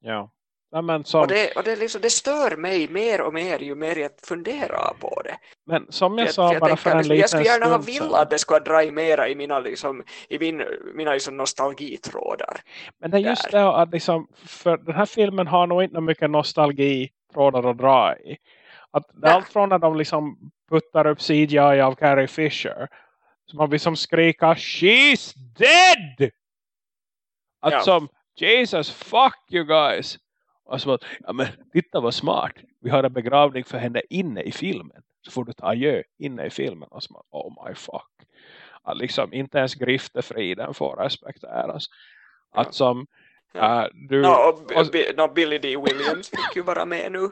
Ja. Men som, Och, det, och det, liksom, det stör mig mer och mer ju mer jag funderar på det. men som jag, Jag, sa jag, bara för en liksom, liten jag skulle gärna ha velat att det skulle dra mera i mina, liksom, i min, mina liksom, nostalgitrådar. Men det är just där. det att liksom, för den här filmen har nog inte mycket nostalgi trådar att dra i. Att är Nej. allt från när de liksom puttar upp CGI av Carrie Fisher. Så man vill som skrika She's dead! Att Ja. som Jesus fuck you guys! Och så att, ja men titta vad smart. Vi har en begravning för henne inne i filmen. Så får du ta adjö inne i filmen. Och så man, oh my fuck. att liksom inte ens griftefriden får respekteras. Att som Ja. äh, du... No, no, Billy D. Williams fick ju vara med nu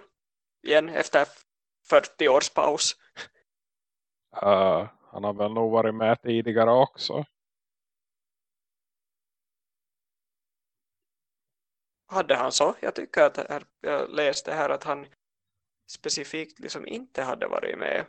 igen efter 40 års paus. äh, han har väl nog varit med tidigare också. Hade han så? Jag tycker att jag läste här att han specifikt liksom inte hade varit med.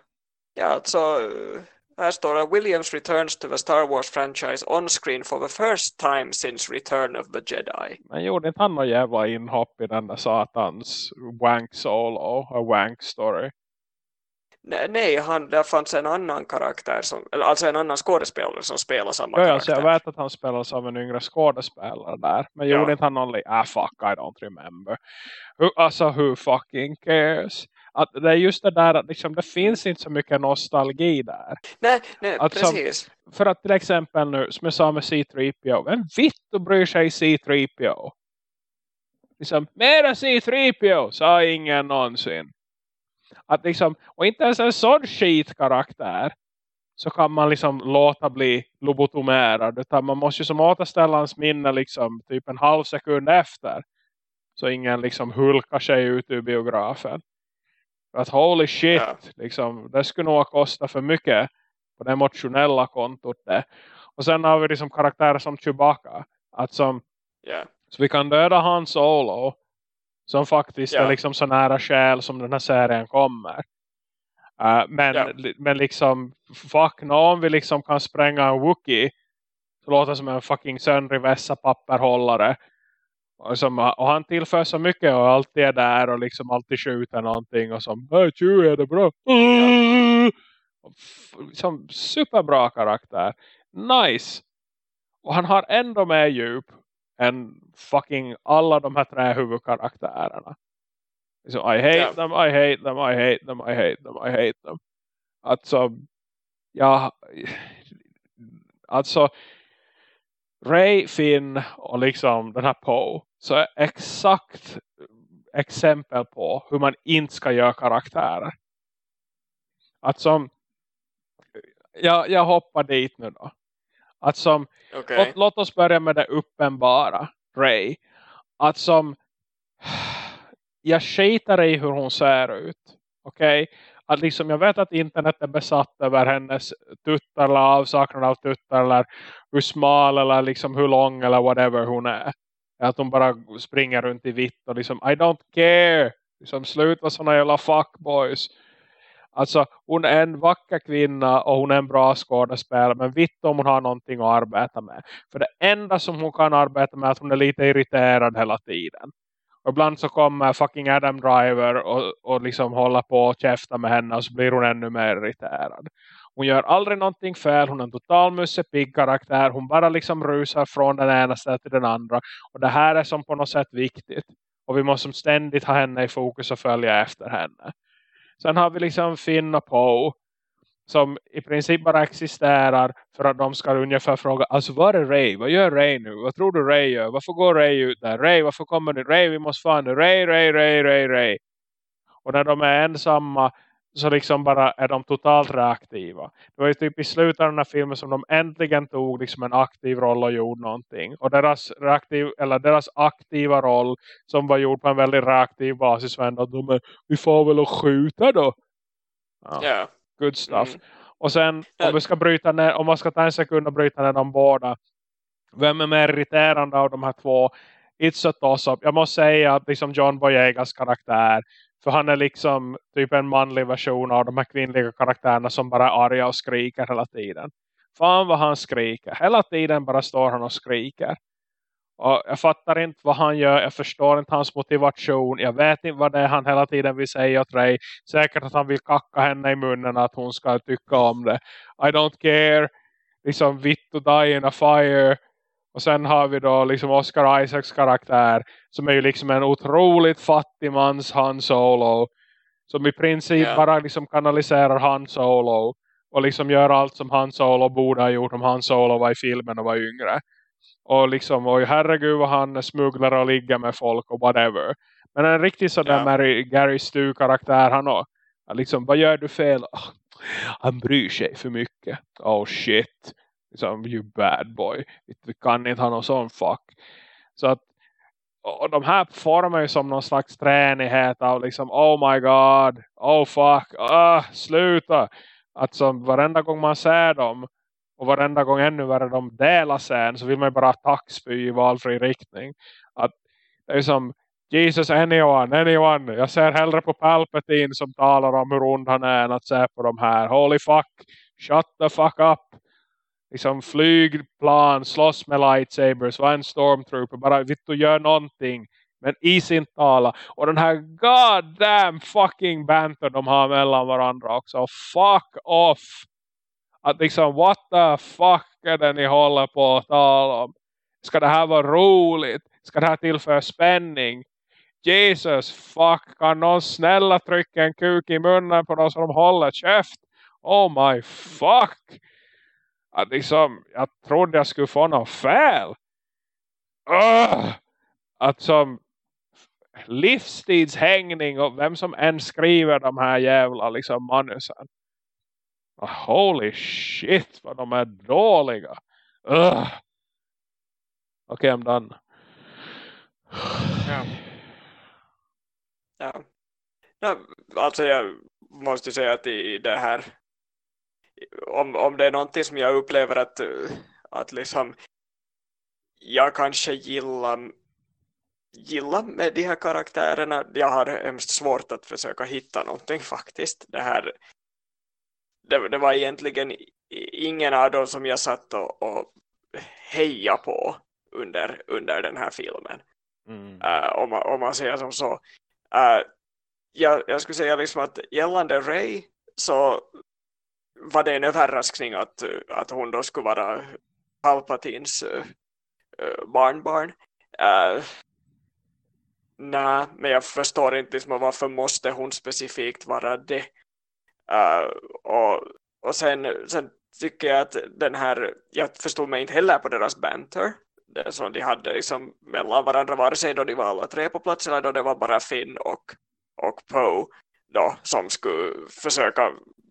Ja, alltså eh, här står det Williams returns to the Star Wars franchise on screen for the first time since Return of the Jedi. Men gjorde inte han någon jävla inhopp i den där satans wank solo och wank story? Nej, han, där fanns en annan karaktär, som, alltså en annan skådespelare som spelar samma Ja, karaktär. jag vet att han spelas av en yngre skådespelare där. Men Ja. gjorde inte han någon ah fuck I don't remember. Who, alltså who fucking cares? Att det är just det där att liksom, det finns inte så mycket nostalgi där. Nej, nej Att som- precis. För att till exempel nu, som jag sa med C3PO. Vem vitt bryr sig C3PO? Liksom, mera C3PO sa ingen någonsin. Att liksom, och inte ens en sån skitkaraktär så kan man liksom låta bli lobotomerad. Utan man måste ju som återställa hans minne liksom typ en halv sekund efter. Så ingen liksom hulkar sig ut ur biografen. För att holy shit, Ja. liksom, det skulle nog ha kostat för mycket på det emotionella kontot det. Och sen har vi liksom karaktärer som Chewbacca. Att som, Ja. så vi kan döda Han Solo. Som faktiskt Ja. är liksom så nära själ som den här serien kommer. Uh, men, Ja. men liksom fuck no, om vi liksom kan spränga en Wookie så låter som en fucking söndrig vässa papperhållare. Och, som, och han tillför så mycket och alltid är där och liksom alltid skjuter någonting och som Hej Chewie är det bra? F- Liksom superbra karaktär. Nice. Och han har ändå mer djup än fucking alla de här tre huvudkaraktärerna. Liksom, I hate Ja. them, I hate them, I hate them, I hate them, I hate them. Alltså, ja, alltså Ray, Finn och liksom den här Poe så är exakt exempel på hur man inte ska göra karaktärer. Att som jag, jag hoppar dit nu då. Att som Okej. låt, låt oss börja med det uppenbara Ray. Att som jag skiter i hur hon ser ut. Okej? Att liksom jag vet att internet är besatt över hennes tuttar eller avsaknad av tuttar eller hur smal eller liksom hur lång eller whatever hon är. Att hon bara springer runt i vitt och liksom I don't care. Liksom slut med sådana jävla fuckboys. Alltså hon är en vacker kvinna och hon är en bra skådespelare. Men vitt om hon har någonting att arbeta med. För det enda som hon kan arbeta med är att hon är lite irriterad hela tiden. Och ibland så kommer fucking Adam Driver och, och liksom hålla på och käfta med henne och så blir hon ännu mer irriterad. Hon gör aldrig någonting fel. Hon är en total mussepig karaktär. Hon bara liksom rusar från den ena stället till den andra. Och det här är som på något sätt viktigt. Och vi måste ständigt ha henne i fokus och följa efter henne. Sen har vi liksom Finn och Poe. Som i princip bara existerar för att de ska ungefär fråga. Alltså vad är Ray? Vad gör Ray nu? Vad tror du Ray gör? Varför går Ray ut där? Ray, varför kommer du? Ray, vi måste fan. Ray, Ray, Ray, Ray, Ray. Och när de är ensamma så liksom bara är de totalt reaktiva. Det var ju typ i slutet av den här filmen som de äntligen tog liksom en aktiv roll och gjorde någonting. Och deras, reaktiv, eller deras aktiva roll som var gjord på en väldigt reaktiv basis var ändå att de är, vi får väl och skjuta då. Ja, Ja. good stuff. Mm. Och sen om vi ska bryta ner, om man ska ta en sekund och bryta ner de båda. Vem är mer irriterande av de här två? It's a toss-up. Jag måste säga att liksom John Boyegas karaktär. För han är liksom typ en manlig version av de här kvinnliga karaktärerna som bara är arga och skriker hela tiden. Fan vad han skriker. Hela tiden bara står han och skriker. Och jag fattar inte vad han gör. Jag förstår inte hans motivation. Jag vet inte vad det är han hela tiden vill säga åt Ray. Säkert att han vill kacka henne i munnen att hon ska tycka om det. I don't care. Liksom vitt to die in a fire. Och sen har vi då liksom Oscar Isaacs karaktär. Som är ju liksom en otroligt fattig mans Han Solo. Som i princip Ja. bara liksom kanaliserar Han Solo. Och liksom gör allt som Han Solo borde ha gjort om Han Solo var i filmen och var yngre. Och liksom, och herregud vad han smugglar och ligger med folk och whatever. Men en riktigt sådär Ja. Mary, Gary Stu-karaktär han också. Liksom, vad gör du fel? Ah, Han bryr sig för mycket. Oh shit liksom, you bad boy. Vi kan inte ha någon sån fuck. Så att och de här formar ju som någon slags tränighet av liksom, oh my god, oh fuck, ah, sluta. Att som varenda gång man ser dem och varenda gång ännu värre de delar sen så vill man ju bara taxby i valfri riktning. Att det är som Jesus anyone, anyone. Jag ser hellre på Palpatine som talar om hur ond han är än att se på de här. Holy fuck, shut the fuck up. Liksom flygplan, slåss med lightsabers, var en stormtrooper. Bara vitt gör någonting. Men i sin tala. Och den här goddamn fucking banter de har mellan varandra också. Fuck off. Att liksom, what the fuck är det ni håller på att tala om? Ska det här vara roligt? Ska det här tillföra spänning? Jesus, fuck, kan någon snälla trycka en kuk i munnen på någon som håller käft? Oh my fuck! Att liksom, jag trodde jag skulle få någon fel. Uh, att som livstidshängning och vem som än skriver de här jävla liksom manusen. Ah, holy shit vad de är dåliga. Uh. Okej, okay, I'm done. Ja. Ja. ja. Alltså jag måste säga att i det här om, om det är någonting som jag upplever att, att liksom jag kanske gillar gillar med de här karaktärerna jag har hemskt svårt att försöka hitta någonting faktiskt. Det här det, det var egentligen ingen av dem som jag satt och, och heja på under, under den här filmen. Mm. uh, om, man, om man säger som så. Uh, jag, jag skulle säga liksom att gällande Ray så var det en överraskning att, eh, att hon då skulle vara Palpatins eh, eh, barnbarn? Uh, nej, men jag förstår inte liksom, varför måste hon specifikt vara det? Uh, och, och sen, sen tycker jag att den här jag förstod mig inte heller på deras banter. Det som de hade liksom mellan varandra vare sig då de var alla tre på plats eller då det var bara Finn och, och Poe då, som skulle försöka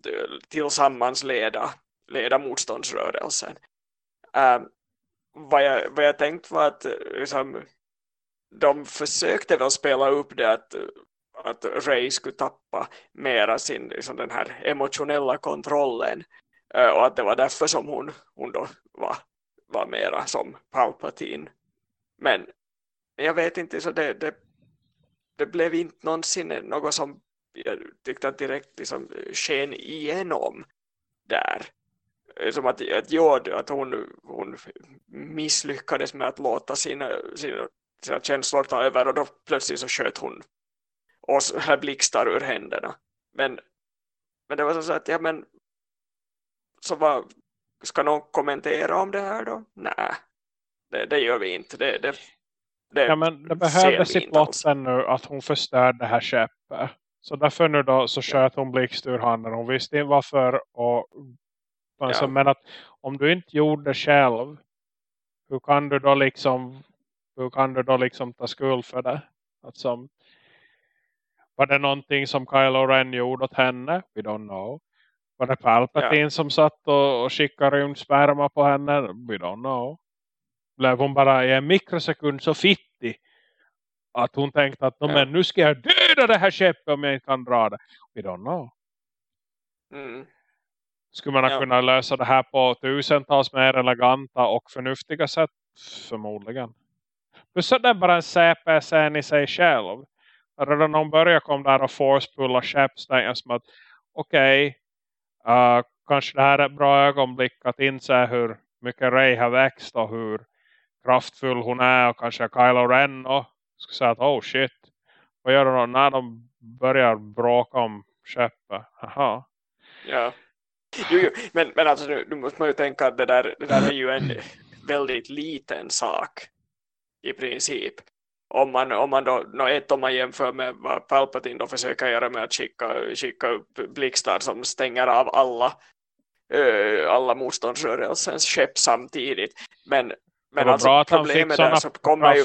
eh, tillsammans leda, leda motståndsrörelsen. Uh, vad, jag, vad jag tänkt var att eh, liksom, de försökte väl spela upp det att, eh, att Ray skulle tappa mera sin liksom, den här emotionella kontrollen uh, och att det var därför som hon, hon då var, var mera som Palpatine. Men jag vet inte, så det, det, det blev inte någonsin något som jag tyckte att direkt liksom sken igenom där. Som att, att, ja, att hon, hon misslyckades med att låta sina, sina, sina känslor ta över och då plötsligt så sköt hon oss här blixtar ur händerna. Men, men det var så att, ja men så vad, ska någon kommentera om det här då? Nej, det, det gör vi inte. Det, det, det ja men det behövdes i plotten nu att hon förstörde det här köpet. Så därför nu då så sköt hon blixt ur handen. Hon visste inte varför. Och, alltså, ja. Men att om du inte gjorde det själv. Hur kan du då liksom. Hur kan du då liksom ta skuld för det? Alltså, var det någonting som Kylo Ren gjorde åt henne? We don't know. Var det Palpatine ja. som satt och, och skickade rymdsperma på henne? We don't know. Blev hon bara i en mikrosekund så fittig att hon tänkte att men nu ska jag döda det här skeppet om jag inte kan dra det. We don't know. Mm. Skulle man ja. kunna lösa det här på tusentals mer eleganta och förnuftiga sätt? Förmodligen. Plus så det är bara en CP-scen i sig själv. Redan när hon börjar komma där och forcepulla jag som att okej, okay, uh, kanske det här är ett bra ögonblick att inse hur mycket Ray har växt och hur kraftfull hon är och kanske Kylo Ren och ska säga att oh shit. Vad gör de när de börjar bråka om skeppet? Aha. Ja. Jo, jo. Men, men alltså nu, nu måste man ju tänka att det där, det där är ju en väldigt liten sak i princip. Om man, om man då, no, ett om man jämför med vad Palpatine då försöker göra med att skicka, skicka upp blixtar som stänger av alla uh, alla motståndsrörelsens skepp samtidigt. Men men alltså, bra att han fick sådana så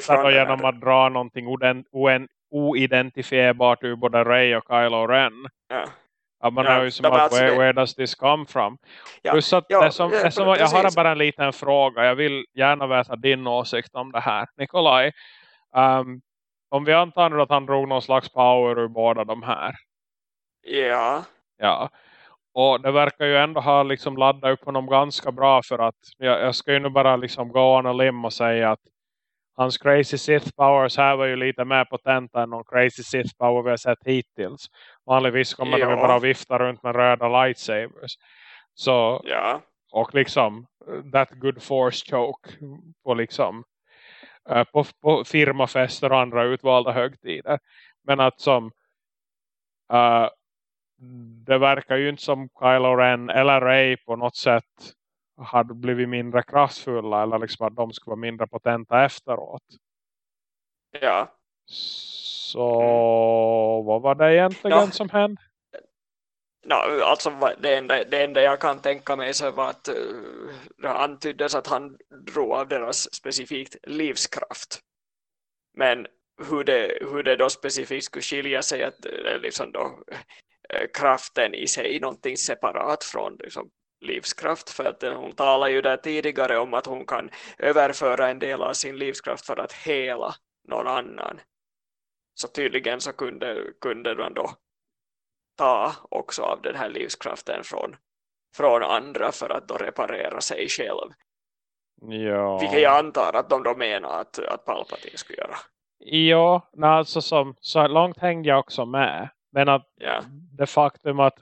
från genom att dra någonting oidentifierbart ur både Ray och Kylo Ren. Ja. Man Ja, är ju som att, alltså where, det- where does this come from? Ja, Plus att ja, det som, ja, det som, jag har bara en liten fråga. Jag vill gärna veta din åsikt om det här. Nikolaj, ehm, om vi antar att han drog någon slags power ur båda de här. Ja, Ja. Och det verkar ju ändå ha liksom laddat upp honom ganska bra för att jag, jag ska ju nu bara liksom gå on a limb och säga att hans crazy Sith powers här var ju lite mer potenta än någon crazy Sith power vi har sett hittills. Vanligtvis kommer de Ja. bara vifta runt med röda lightsabers. Så, ja, och liksom that good force choke på liksom eh, på, på firmafester och andra utvalda högtider. Men att som eh, det verkar ju inte som Kylo Ren eller Rey på något sätt hade blivit mindre kraftfulla eller liksom att de skulle vara mindre potenta efteråt. ja. Så vad var det egentligen Ja. som hände? No, alltså det enda, det enda jag kan tänka mig så var att uh, det antyddes att han drog av deras specifikt livskraft. Men hur det, hur det då specifikt skulle skilja sig att är liksom då eh, kraften i sig någonting separat från liksom, livskraft för att eh, hon talar ju där tidigare om att hon kan överföra en del av sin livskraft för att hela någon annan. Så tydligen så kunde, kunde man då ta också av den här livskraften från, från andra för att då reparera sig själv. Ja. Vilket jag antar att de då menar att, att Palpatine skulle göra. Ja, alltså som, så långt hängde jag också med. Men att Ja, det faktum att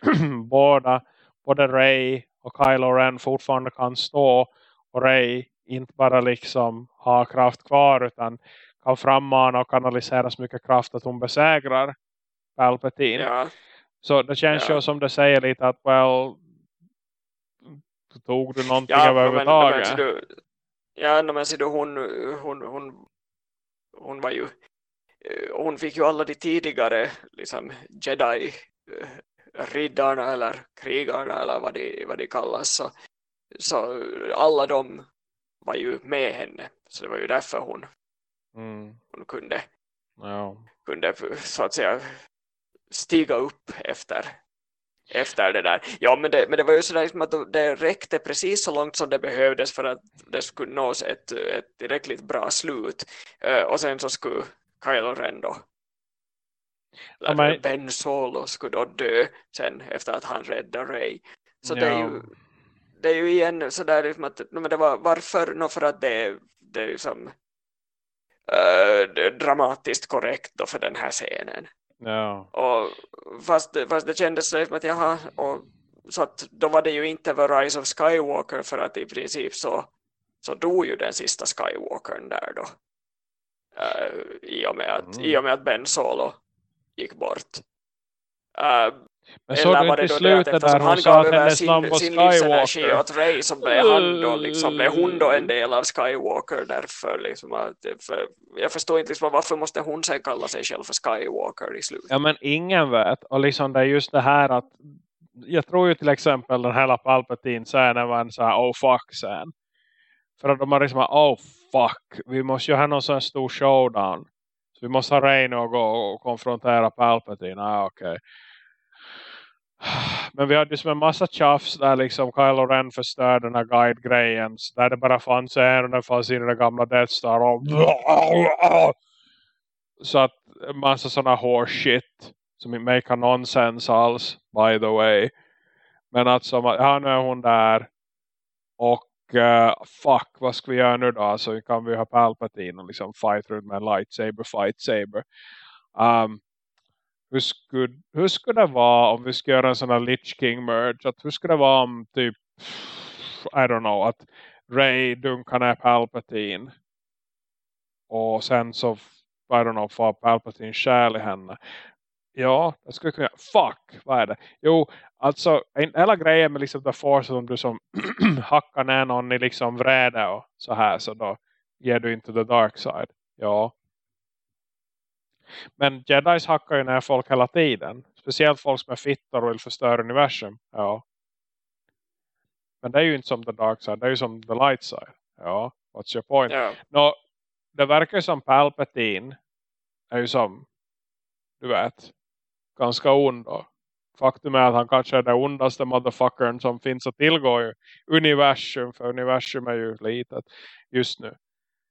båda, både Ray och Kylo Ren fortfarande kan stå och Ray inte bara liksom har kraft kvar utan kan frammana och kanalisera så mycket kraft att hon besegrar Palpatine. ja, Så det känns Ja. ju som det säger lite att well tog du någonting ja överhuvudtaget? ja men ser du, hon, hon, hon, hon var ju hon fick ju alla de tidigare liksom Jedi eh, riddarna eller krigarna eller vad de, vad de kallas så, så alla de var ju med henne så det var ju därför hon, Mm, hon kunde, ja. kunde så att säga stiga upp efter efter det där. Ja, men det, men det var ju sådär liksom att det räckte precis så långt som det behövdes för att det skulle nås ett, ett tillräckligt bra slut. Eh, och sen så skulle Kylo Ren då Ja, men- Ben Solo skulle då dö sen efter att han räddade Rey. Så det är ju det är ju igen sådär liksom att men det var, varför? No, för att det, det är liksom är dramatiskt korrekt då för den här scenen. Ja. Och fast, fast det kändes som att jaha, och, så att då var det ju inte The Rise of Skywalker för att i princip så, så dog ju den sista Skywalkern där då. Uh, i, och med att, Mm. I och med att Ben Solo gick bort. Uh, Men såg du inte slutet där hon han sa att hennes namn sin, var sin Skywalker? åt Rey så blev, han då, liksom, blev hon då en del av Skywalker därför liksom att, för, jag förstår inte liksom, varför måste hon sen kalla sig själv för Skywalker i slutet. Ja men ingen vet. Och liksom det är just det här att jag tror ju till exempel den hela Palpatine-scenen var en sån här oh fuck-scen. För att de har liksom oh fuck, vi måste ju ha någon sån här stor showdown. Så vi måste ha Reino och gå och konfrontera Palpatine. Ah, okej. Men vi hade ju som en massa tjafs där liksom Kylo Ren förstörde den här guide-grejen. Där det bara fanns en och den fanns in i den gamla Death Star. Och så att en massa sådana horseshit som inte make nonsens alls by the way. Men att som ja nu är hon där och uh, fuck vad ska vi göra nu då alltså, så kan vi ha Palpatine och liksom fight runt med en lightsaber, fight saber. Um, hur, skulle, hur skulle det vara om vi skulle göra en sån här Lich King merge? Att hur skulle det vara om typ I don't know att Ray dunkar ner Palpatine och sen så I don't know, får Palpatine själ i henne. Ja, det skulle kunna... Fuck, vad är det? Jo, alltså, en, hela grejen med liksom The Force, om du som hackar ner någon i liksom vrede och så här, så då ger du inte the dark side. Ja. Men Jedis hackar ju ner folk hela tiden. Speciellt folk som är fittor och vill förstöra universum. Ja. Men det är ju inte som the dark side, det är ju som the light side. Ja, what's your point? Ja. Nå, det verkar som Palpatine är ju som, du vet, ganska ond faktum är att han kanske är den ondaste motherfuckern som finns att tillgå i universum. För universum är ju litet just nu.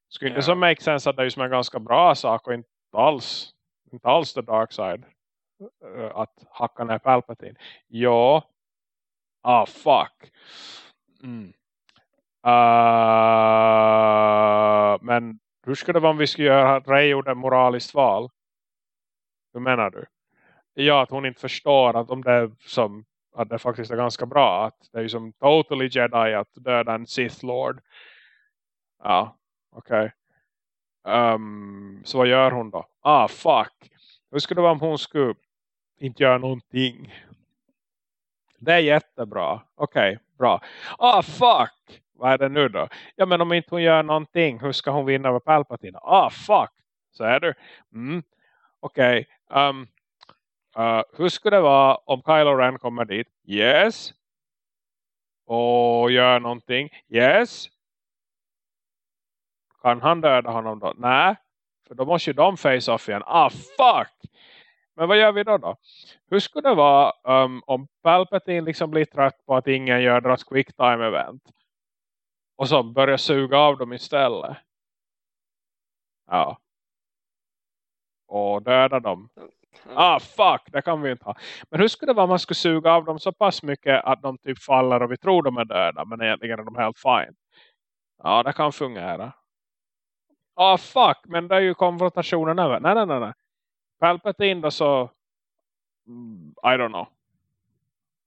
Skulle inte så make sense att det är som en ganska bra sak och inte alls, inte alls the dark side uh, att hacka ner Palpatine. Ja. Ah fuck. Mm. Uh, men hur skulle det vara om vi skulle göra att Rey gjorde moraliskt val? Hur menar du? Ja, att hon inte förstår att om det är som att det faktiskt är ganska bra att det är ju som totally jedi att döda en Sith Lord. Ja, okej. Okay. Um, så vad gör hon då? Ah, fuck. Hur skulle det vara om hon skulle inte göra någonting? Det är jättebra. Okej, okay, bra. Ah, fuck. Vad är det nu då? Ja, men om inte hon gör någonting, hur ska hon vinna över Palpatine? Ah, fuck. Så är det. Mm. Okej. Okay. Um, uh, hur skulle det vara om Kylo Ren kommer dit? Yes. Och gör någonting? Yes. Kan han döda honom då? Nej. För då måste ju de face off igen. Ah, fuck! Men vad gör vi då då? Hur skulle det vara um, om Palpatine liksom blir trött på att ingen gör deras quick time event? Och så börjar suga av dem istället. Ja. Och döda dem. Mm. Ah fuck, det kan vi inte ha. Men hur skulle det vara om man skulle suga av dem så pass mycket att de typ faller och vi tror de är döda. Men egentligen är de helt fine. Ja, det kan fungera. Ah fuck, men det är ju konfrontationen över. Nej, nej, nej, nej. Palpatine då så... Mm, I don't know.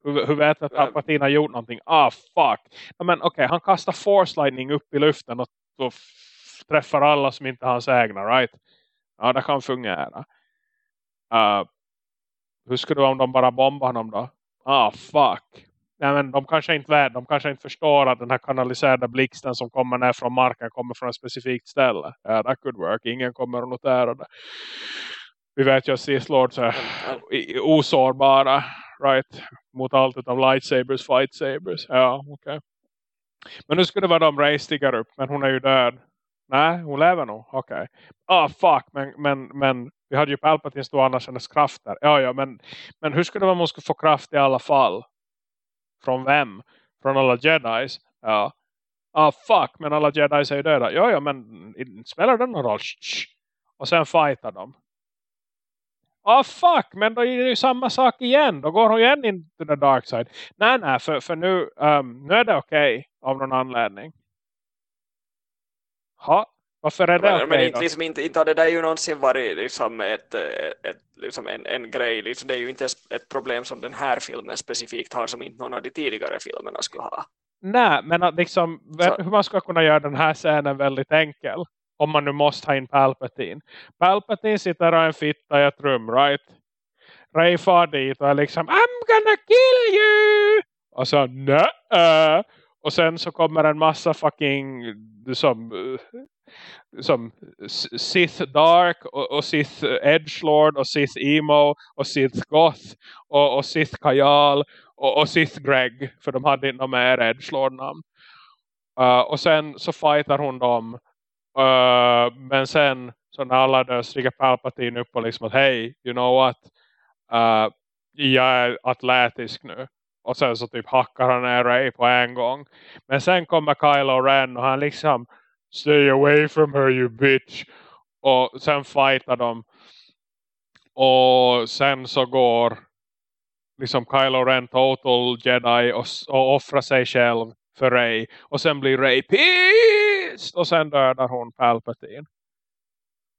Hur, hur vet vi att Palpatine har gjort någonting? Ah, fuck. men okej, okay, han kastar force lightning upp i luften och, och träffar alla som inte har hans egna, right? Ja, det kan fungera. Uh, hur skulle det vara om de bara bombar honom då? Ah, fuck. Nej, men de kanske inte vet, de kanske inte förstår att den här kanaliserade blixten som kommer ner från marken kommer från ett specifikt ställe. Yeah, that could work. Ingen kommer att notera det. Vi vet ju att Sith Lords är osårbara right? Mot allt utav lightsabers, fightsabers. Ja, okej. Okay. Men nu skulle det vara de Ray stiger upp. Men hon är ju död. Nej, hon lever nog. Okej. Okay. Ah, fuck. Men, men, men vi hade ju Palpatins då annars hennes krafter. Ja, ja. Men, men hur skulle det vara om hon skulle få kraft i alla fall? Från vem? Från alla jedis? Ja. Ah, fuck. Men alla jedis är ju döda. Ja, ja. Men spelar det någon roll? Och sen fightar de ah fuck, men då är det ju samma sak igen. Då går hon igen in till the dark side. Nej, nej, för, för nu, um, nu är det okej okay, av någon anledning. Ha, varför är det okay Men liksom, inte, inte har det ju någonsin varit liksom ett, ett, liksom en, en grej. Liksom, det är ju inte ett problem som den här filmen specifikt har som inte någon av de tidigare filmerna skulle ha. Nej, men liksom, Så. hur man ska kunna göra den här scenen väldigt enkel om man nu måste ha in Palpatine. Palpatine sitter och en fitta i ett rum, right? Ray far dit och är liksom I'm gonna kill you! Och så nej. Och sen så kommer en massa fucking som, som Sith Dark och, och Sith Edgelord och Sith Emo och Sith Goth och, och Sith Kajal och, och Sith Greg för de hade inte mer Edgelord-namn. Uh, eh, och sen så fightar hon dem Uh, men sen så när alla dör stiger Palpatine upp och liksom att hej, you know what? Uh, jag är atletisk nu. Och sen så typ hackar han ner Ray på en gång. Men sen kommer Kylo Ren och han liksom Stay away from her you bitch. Och sen fightar de. Och sen så går liksom Kylo Ren total jedi och, och offrar sig själv för Ray. Och sen blir Ray pissed. Och sen dödar hon Palpatine.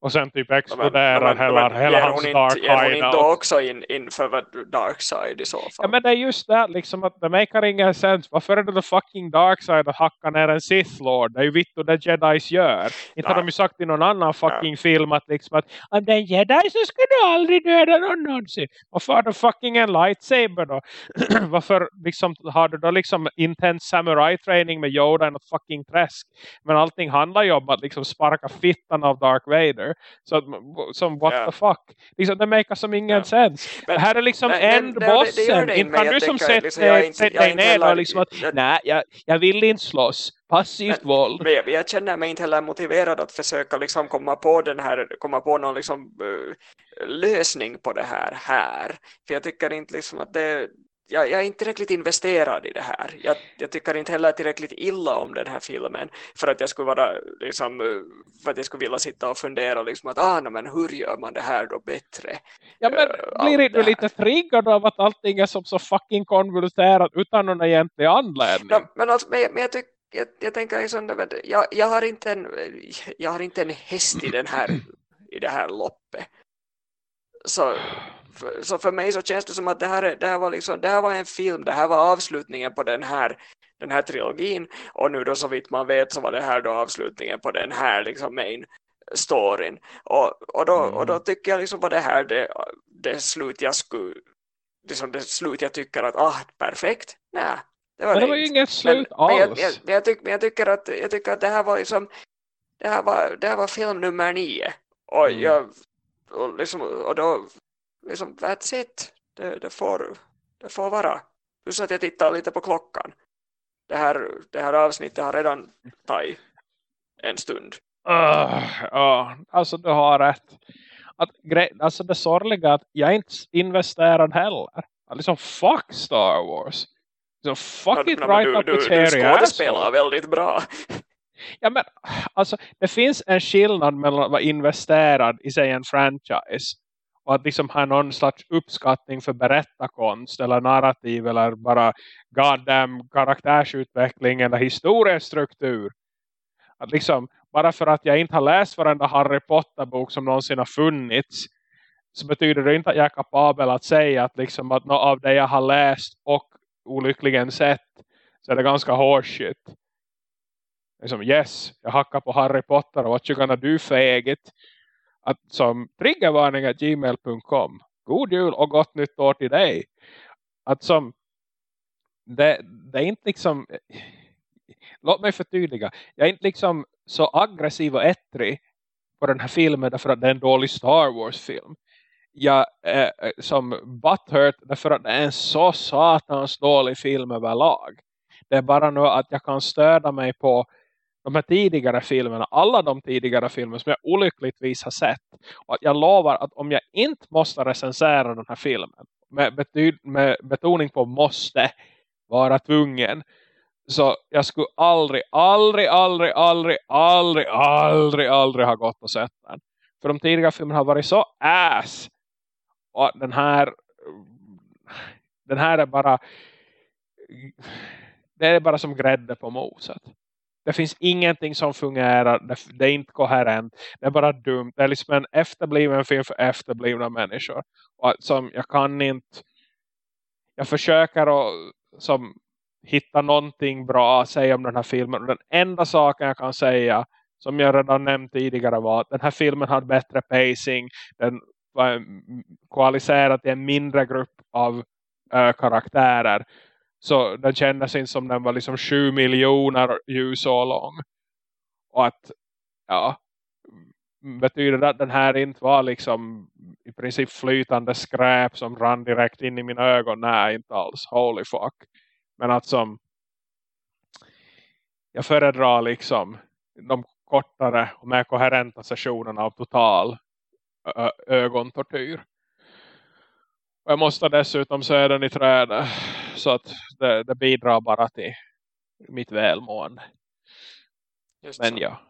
Och sen typ exploderar men, men, hela, men, hela hans dark hideout. Ger hon inte också in, för dark side i så fall? Ja men det är just det liksom att det makar ingen sens. Varför är det the fucking dark side att hacka ner en Sith Lord? Det är ju vitt och det Jedis gör. Inte har de ju sagt i någon annan fucking Nej. film att liksom att om det är Jedi så ska du aldrig döda någon någonsin. Varför har du fucking en lightsaber då? Varför liksom har du då liksom intense samurai training med Yoda i något fucking träsk? Men allting handlar ju om att liksom sparka fittan av Dark Vader. Empire. Så som what Ja. the fuck. Liksom, det makar som ingen Ja. sens. Men- här är liksom men- men det Inte men kan du som sätter liksom, dig ner och liksom att jag- nej, jag, jag vill inte slåss. Passivt våld. Men jag, jag känner mig inte heller motiverad att försöka liksom komma på den här, komma på någon liksom, eh, lösning på det här här. För jag tycker inte liksom att det, jag, jag är inte tillräckligt investerad i det här. Jag, jag tycker inte heller tillräckligt illa om den här filmen för att jag skulle vara liksom, för att jag skulle vilja sitta och fundera liksom att ah, no, men hur gör man det här då bättre? Ja, men eh, blir allt inte du lite triggad av att allting är som så fucking konvoluterat utan någon egentlig anledning? Ja, men, alltså, men, men jag, tyck, jag, jag tänker liksom, jag, jag, har inte en, jag har inte en häst i, den här, i det här loppet. Så, för, så för mig så känns det som att det här, är- det här, var, liksom, det här var en film, det här var avslutningen på den här, den här trilogin och nu då så vitt man vet så var det här då avslutningen på den här liksom main storyn. Och, och, då, och då tycker jag liksom var det här det, det slut jag skulle liksom det slut jag tycker att ah, perfekt. Nej, det var Men det var ju inget slut men, men, jag, alls. jag, men, jag tyck, men jag tycker att jag tycker att det här var liksom det här var, det här var film nummer nio och Mm. jag och, liksom, och då liksom that's it det, det, får, det får vara plus att jag tittar lite på klockan det här, det här avsnittet har redan tagit en stund Uh, ja, alltså du har rätt. Att, alltså det sorgliga är att jag är inte investerad heller. Liksom fuck Star Wars. Så fuck Ja, it men right du, up du, the du cherry skådespelar väldigt bra Ja men alltså det finns en skillnad mellan att vara investerad i sig en franchise och att liksom ha någon slags uppskattning för berättarkonst eller narrativ eller bara goddamn karaktärsutveckling eller historiestruktur. Att liksom, bara för att jag inte har läst varenda Harry Potter-bok som någonsin har funnits så betyder det inte att jag är kapabel att säga att, liksom att något av det jag har läst och olyckligen sett så är det ganska horseshit. Liksom, yes, jag hackar på Harry Potter och what you gonna do faggot. Att som triggervarning gmail.com God jul och gott nytt år till dig. Att som det, det är inte liksom låt mig förtydliga. Jag är inte liksom så aggressiv och ettrig på den här filmen därför att det är en dålig Star Wars-film. Jag är som butthurt därför att det är en så satans dålig film överlag. Det är bara nu att jag kan stöda mig på de här tidigare filmerna, alla de tidigare filmer som jag olyckligtvis har sett. Och jag lovar att om jag inte måste recensera den här filmen, med, betyd, med betoning på måste vara tvungen, så jag skulle aldrig, aldrig, aldrig, aldrig, aldrig, aldrig, aldrig ha gått och sett den. För de tidigare filmerna har varit så ass. Och den här den här är bara det är bara som grädde på moset. Det finns ingenting som fungerar. Det, det är inte koherent. Det är bara dumt. Det är liksom en efterbliven film för efterblivna människor. Och som jag kan inte jag försöker att som hitta någonting bra att säga om den här filmen. Och den enda saken jag kan säga som jag redan nämnt tidigare var att den här filmen hade bättre pacing. Den var mm, koaliserad till en mindre grupp av äh, karaktärer. Så den kändes inte som den var liksom 7 miljoner ljusår lång. Och att, ja, betyder det att den här inte var liksom i princip flytande skräp som rann direkt in i mina ögon? Nej, inte alls. Holy fuck. Men att som jag föredrar liksom de kortare och mer koherenta sessionerna av total ögontortyr. Och jag måste dessutom se den i trädet så att det, det bidrar bara till mitt välmående. Just Men så. ja.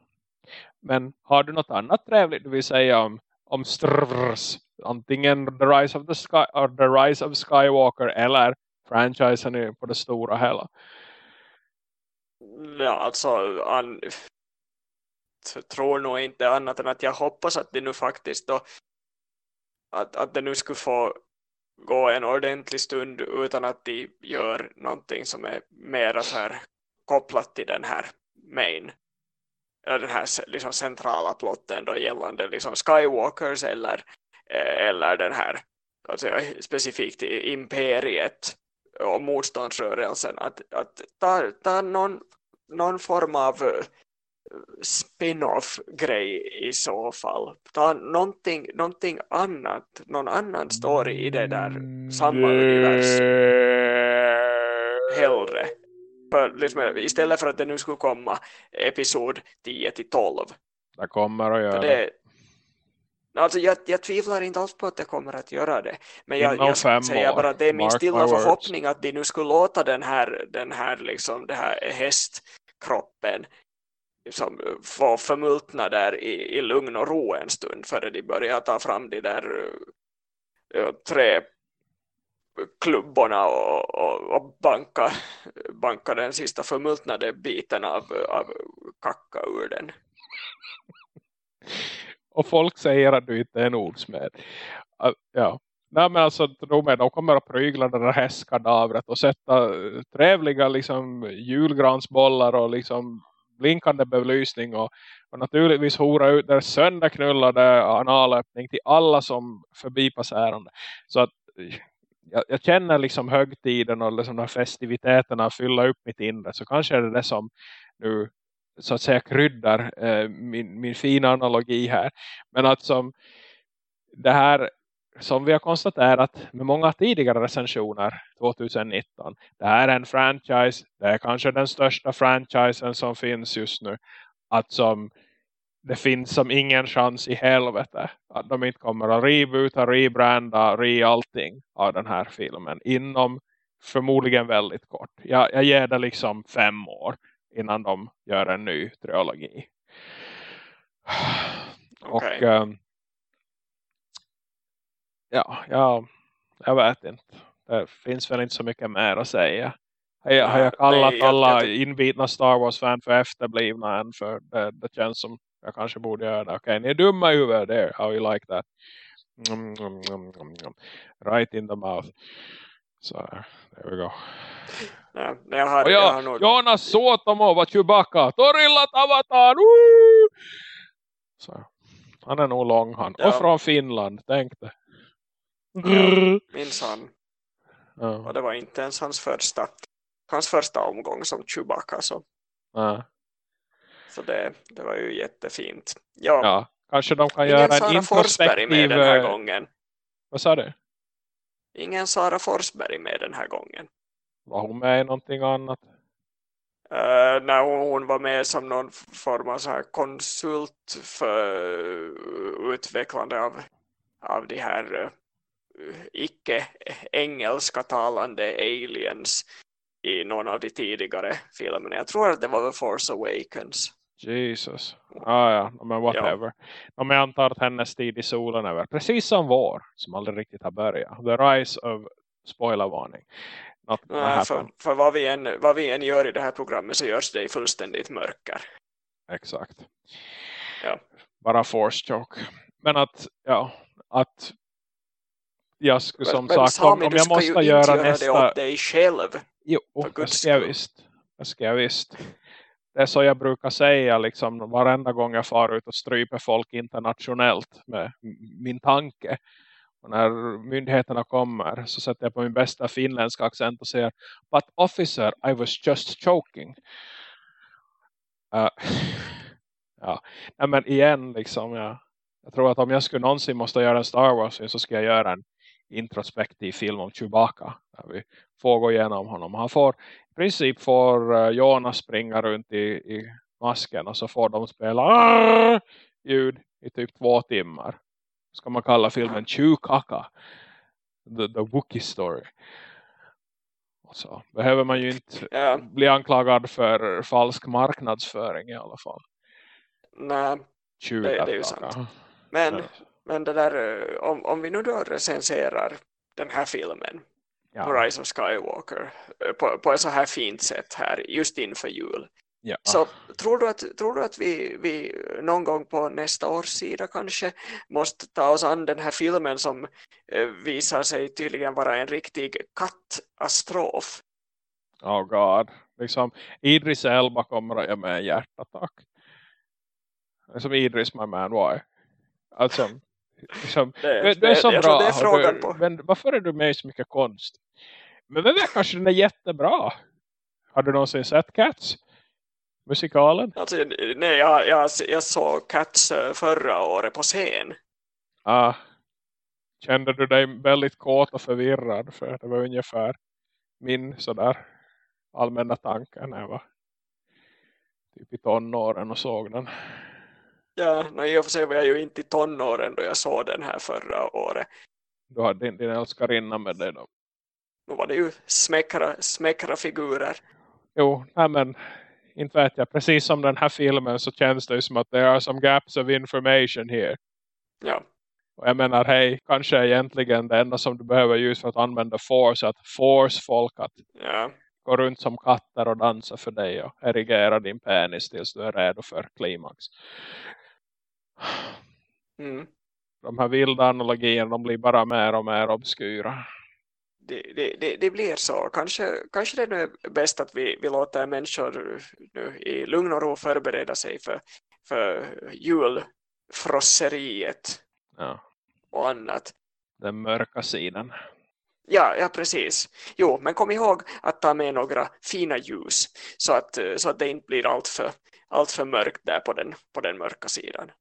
Men har du något annat trevligt du vill säga om, om Strvrs? Antingen The Rise of the Sky or The Rise of Skywalker eller franchisen på det stora hela. Ja, alltså an, tror nog inte annat än att jag hoppas att det nu faktiskt då att, att det nu skulle få gå en ordentlig stund utan att de gör någonting som är mera så här kopplat till den här main eller den här liksom centrala plotten då gällande liksom Skywalkers eller, eh, eller den här alltså, specifikt imperiet och motståndsrörelsen. Att, att ta, ta någon, någon form av eh, eh, spin-off grej i så fall. Ta någonting, någonting annat, någon annan story i det där samma universum hellre. För, liksom, istället för att det nu skulle komma episod 10 till 12. Det kommer att göra det. Alltså jag, jag tvivlar inte alls på att det kommer att göra det. Men jag, jag säger bara att det är min stilla förhoppning att de nu skulle låta den här, den här, liksom, det här hästkroppen som eh, får förmultna där i, i lugn och ro en stund före de börjar ta fram de där uh, tre klubborna och, och, och banka, banka den sista förmultnade biten av, av kacka ur den. Och folk säger att du inte är en ordsmed. Äh, ja. Nej men alltså de, de kommer att prygla det där hästkadavret och sätta trevliga liksom julgransbollar och liksom blinkande belysning och, och naturligtvis hora ut där sönderknullade analöppning till alla som förbipasserande. Så att jag, jag, känner liksom högtiden och liksom de festiviteterna fylla upp mitt inre. Så kanske är det det som nu så att säga kryddar eh, min, min fina analogi här. Men att som det här som vi har konstaterat med många tidigare recensioner 2019. Det här är en franchise. Det är kanske den största franchisen som finns just nu. Att som det finns som ingen chans i helvete att de inte kommer att reboota, rebranda, re allting av den här filmen inom förmodligen väldigt kort. Jag, jag ger det liksom fem år innan de gör en ny trilogi. Okay. Och um, ja, ja, jag vet inte. Det finns väl inte så mycket mer att säga. Har jag, har jag kallat Nej, alla jag, jag, inbitna Star Wars-fan för efterblivna än för det, det känns som jag kanske borde göra det. Okej, okay, ni är dumma i huvudet there. How you like that? Mm, mm, mm, right in the mouth. Så, there we go. Ja, jag har, och jag, jag har nog... Jonas Sotomo var Chewbacca. Torillat avatar! Så, han är nog lång han. Ja. Och från Finland, tänk det. Ja, minns han. Ja. Och det var inte ens hans första, hans första omgång som Chewbacca. Så. Ja. Så det, det var ju jättefint. Ja, ja kanske de kan Ingen göra Sara en introspektiv... med den här gången. Vad sa du? Ingen Sara Forsberg med den här gången. Var hon med i någonting annat? Uh, när hon var med som någon form av så här konsult för utvecklande av, av de här uh, icke engelska talande aliens i någon av de tidigare filmerna. Jag tror att det var The Force Awakens. Jesus. Ah, ja, men whatever. Ja. Men jag antar att hennes tid i solen är precis som vår, som aldrig riktigt har börjat. The Rise of spoilervarning. Nej, för, för vad, vi än, vad vi än gör i det här programmet så görs det i fullständigt mörker. Exakt. Ja. Bara force joke. Men att, ja, att jag skulle som men, sagt, om, om jag måste göra nästa... det åt dig själv. Jo, det ska jag visst. Det ska jag visst. Det är så jag brukar säga liksom varenda gång jag far ut och stryper folk internationellt med min tanke. Och när myndigheterna kommer så sätter jag på min bästa finländska accent och säger But officer, I was just choking. Uh, ja, Nej, men igen liksom, ja. Jag tror att om jag skulle någonsin måste göra en Star Wars så ska jag göra en introspektiv film om Chewbacca. Där vi får gå igenom honom. Han får, i princip får uh, Jonas springa runt i, i masken och så får de spela ljud i typ två timmar ska man kalla filmen Chewkaka. The, the Wookiee story. Och så behöver man ju inte ja. bli anklagad för falsk marknadsföring i alla fall. Nej, det, det, är ju sant. Men, ja. Men det där, eh, om, om vi nu då recenserar den här filmen ja. Rise of Skywalker eh, på, på ett så här fint sätt här just inför jul Ja. Så tror du att, tror du att vi, vi någon gång på nästa års sida kanske måste ta oss an den här filmen som eh, visar sig tydligen vara en riktig kattastrof? Oh god. Liksom, Idris Elba kommer att göra med en hjärtattack. Som Idris my man var. Alltså, liksom, det, det, är så det, bra. Är du. Men varför är du med i så mycket konst? Men vem vet, kanske den är jättebra. Har du någonsin sett Cats? musikalen? Alltså, nej, jag, jag, jag såg Cats eh, förra året på scen. Ah, kände du dig väldigt kåt och förvirrad? För det var ungefär min sådär allmänna tankar när jag var typ i tonåren och såg den. Ja, no, i och för sig var jag ju inte i tonåren då jag såg den här förra året. Du hade din, din älskarinna med dig då. Då var det ju smäckra, smäckra figurer. Jo, nej men inte vet jag. Precis som den här filmen så känns det ju som att det are some gaps of information here. Ja, Och jag menar, hej, kanske egentligen det enda som du behöver just för att använda force, att force folk att ja, gå runt som katter och dansa för dig och erigera din penis tills du är redo för klimax. Mm. De här vilda analogierna de blir bara mer och mer obskyra. det, det, det, det blir så. Kanske, kanske det är nu bäst att vi, vi låter människor nu i lugn och ro förbereda sig för, för julfrosseriet Ja, och annat. den mörka sidan. Ja, ja, precis. Jo, men kom ihåg att ta med några fina ljus så att, så att det inte blir allt för, allt för mörkt där på den, på den mörka sidan.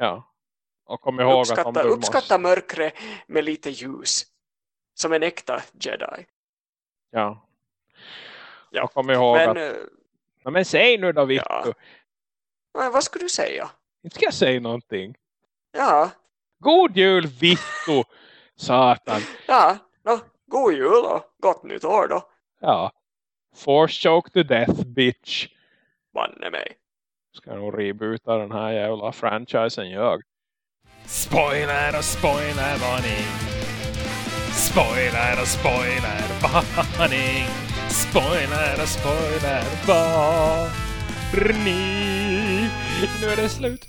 Ja. Och kom ihåg att Uppskatta, du uppskatta måste... mörkret med lite ljus. Som en äkta jedi. Ja. Ja, Och kom ihåg Men, att... eh, Ja, men säg nu då, Vittu. Ja. men vad skulle du säga? Inte ska jag säga någonting. Ja, God jul, Vittu! Satan. ja, no, god jul och gott nytt år då. Ja. Force choke to death, bitch. Banne mig. Ska nog reboota den här jävla franchisen jag. Spoiler och spoilervarning. Spoiler och spoilervarning. Spoiler och spoilervarning. Nu är det slut.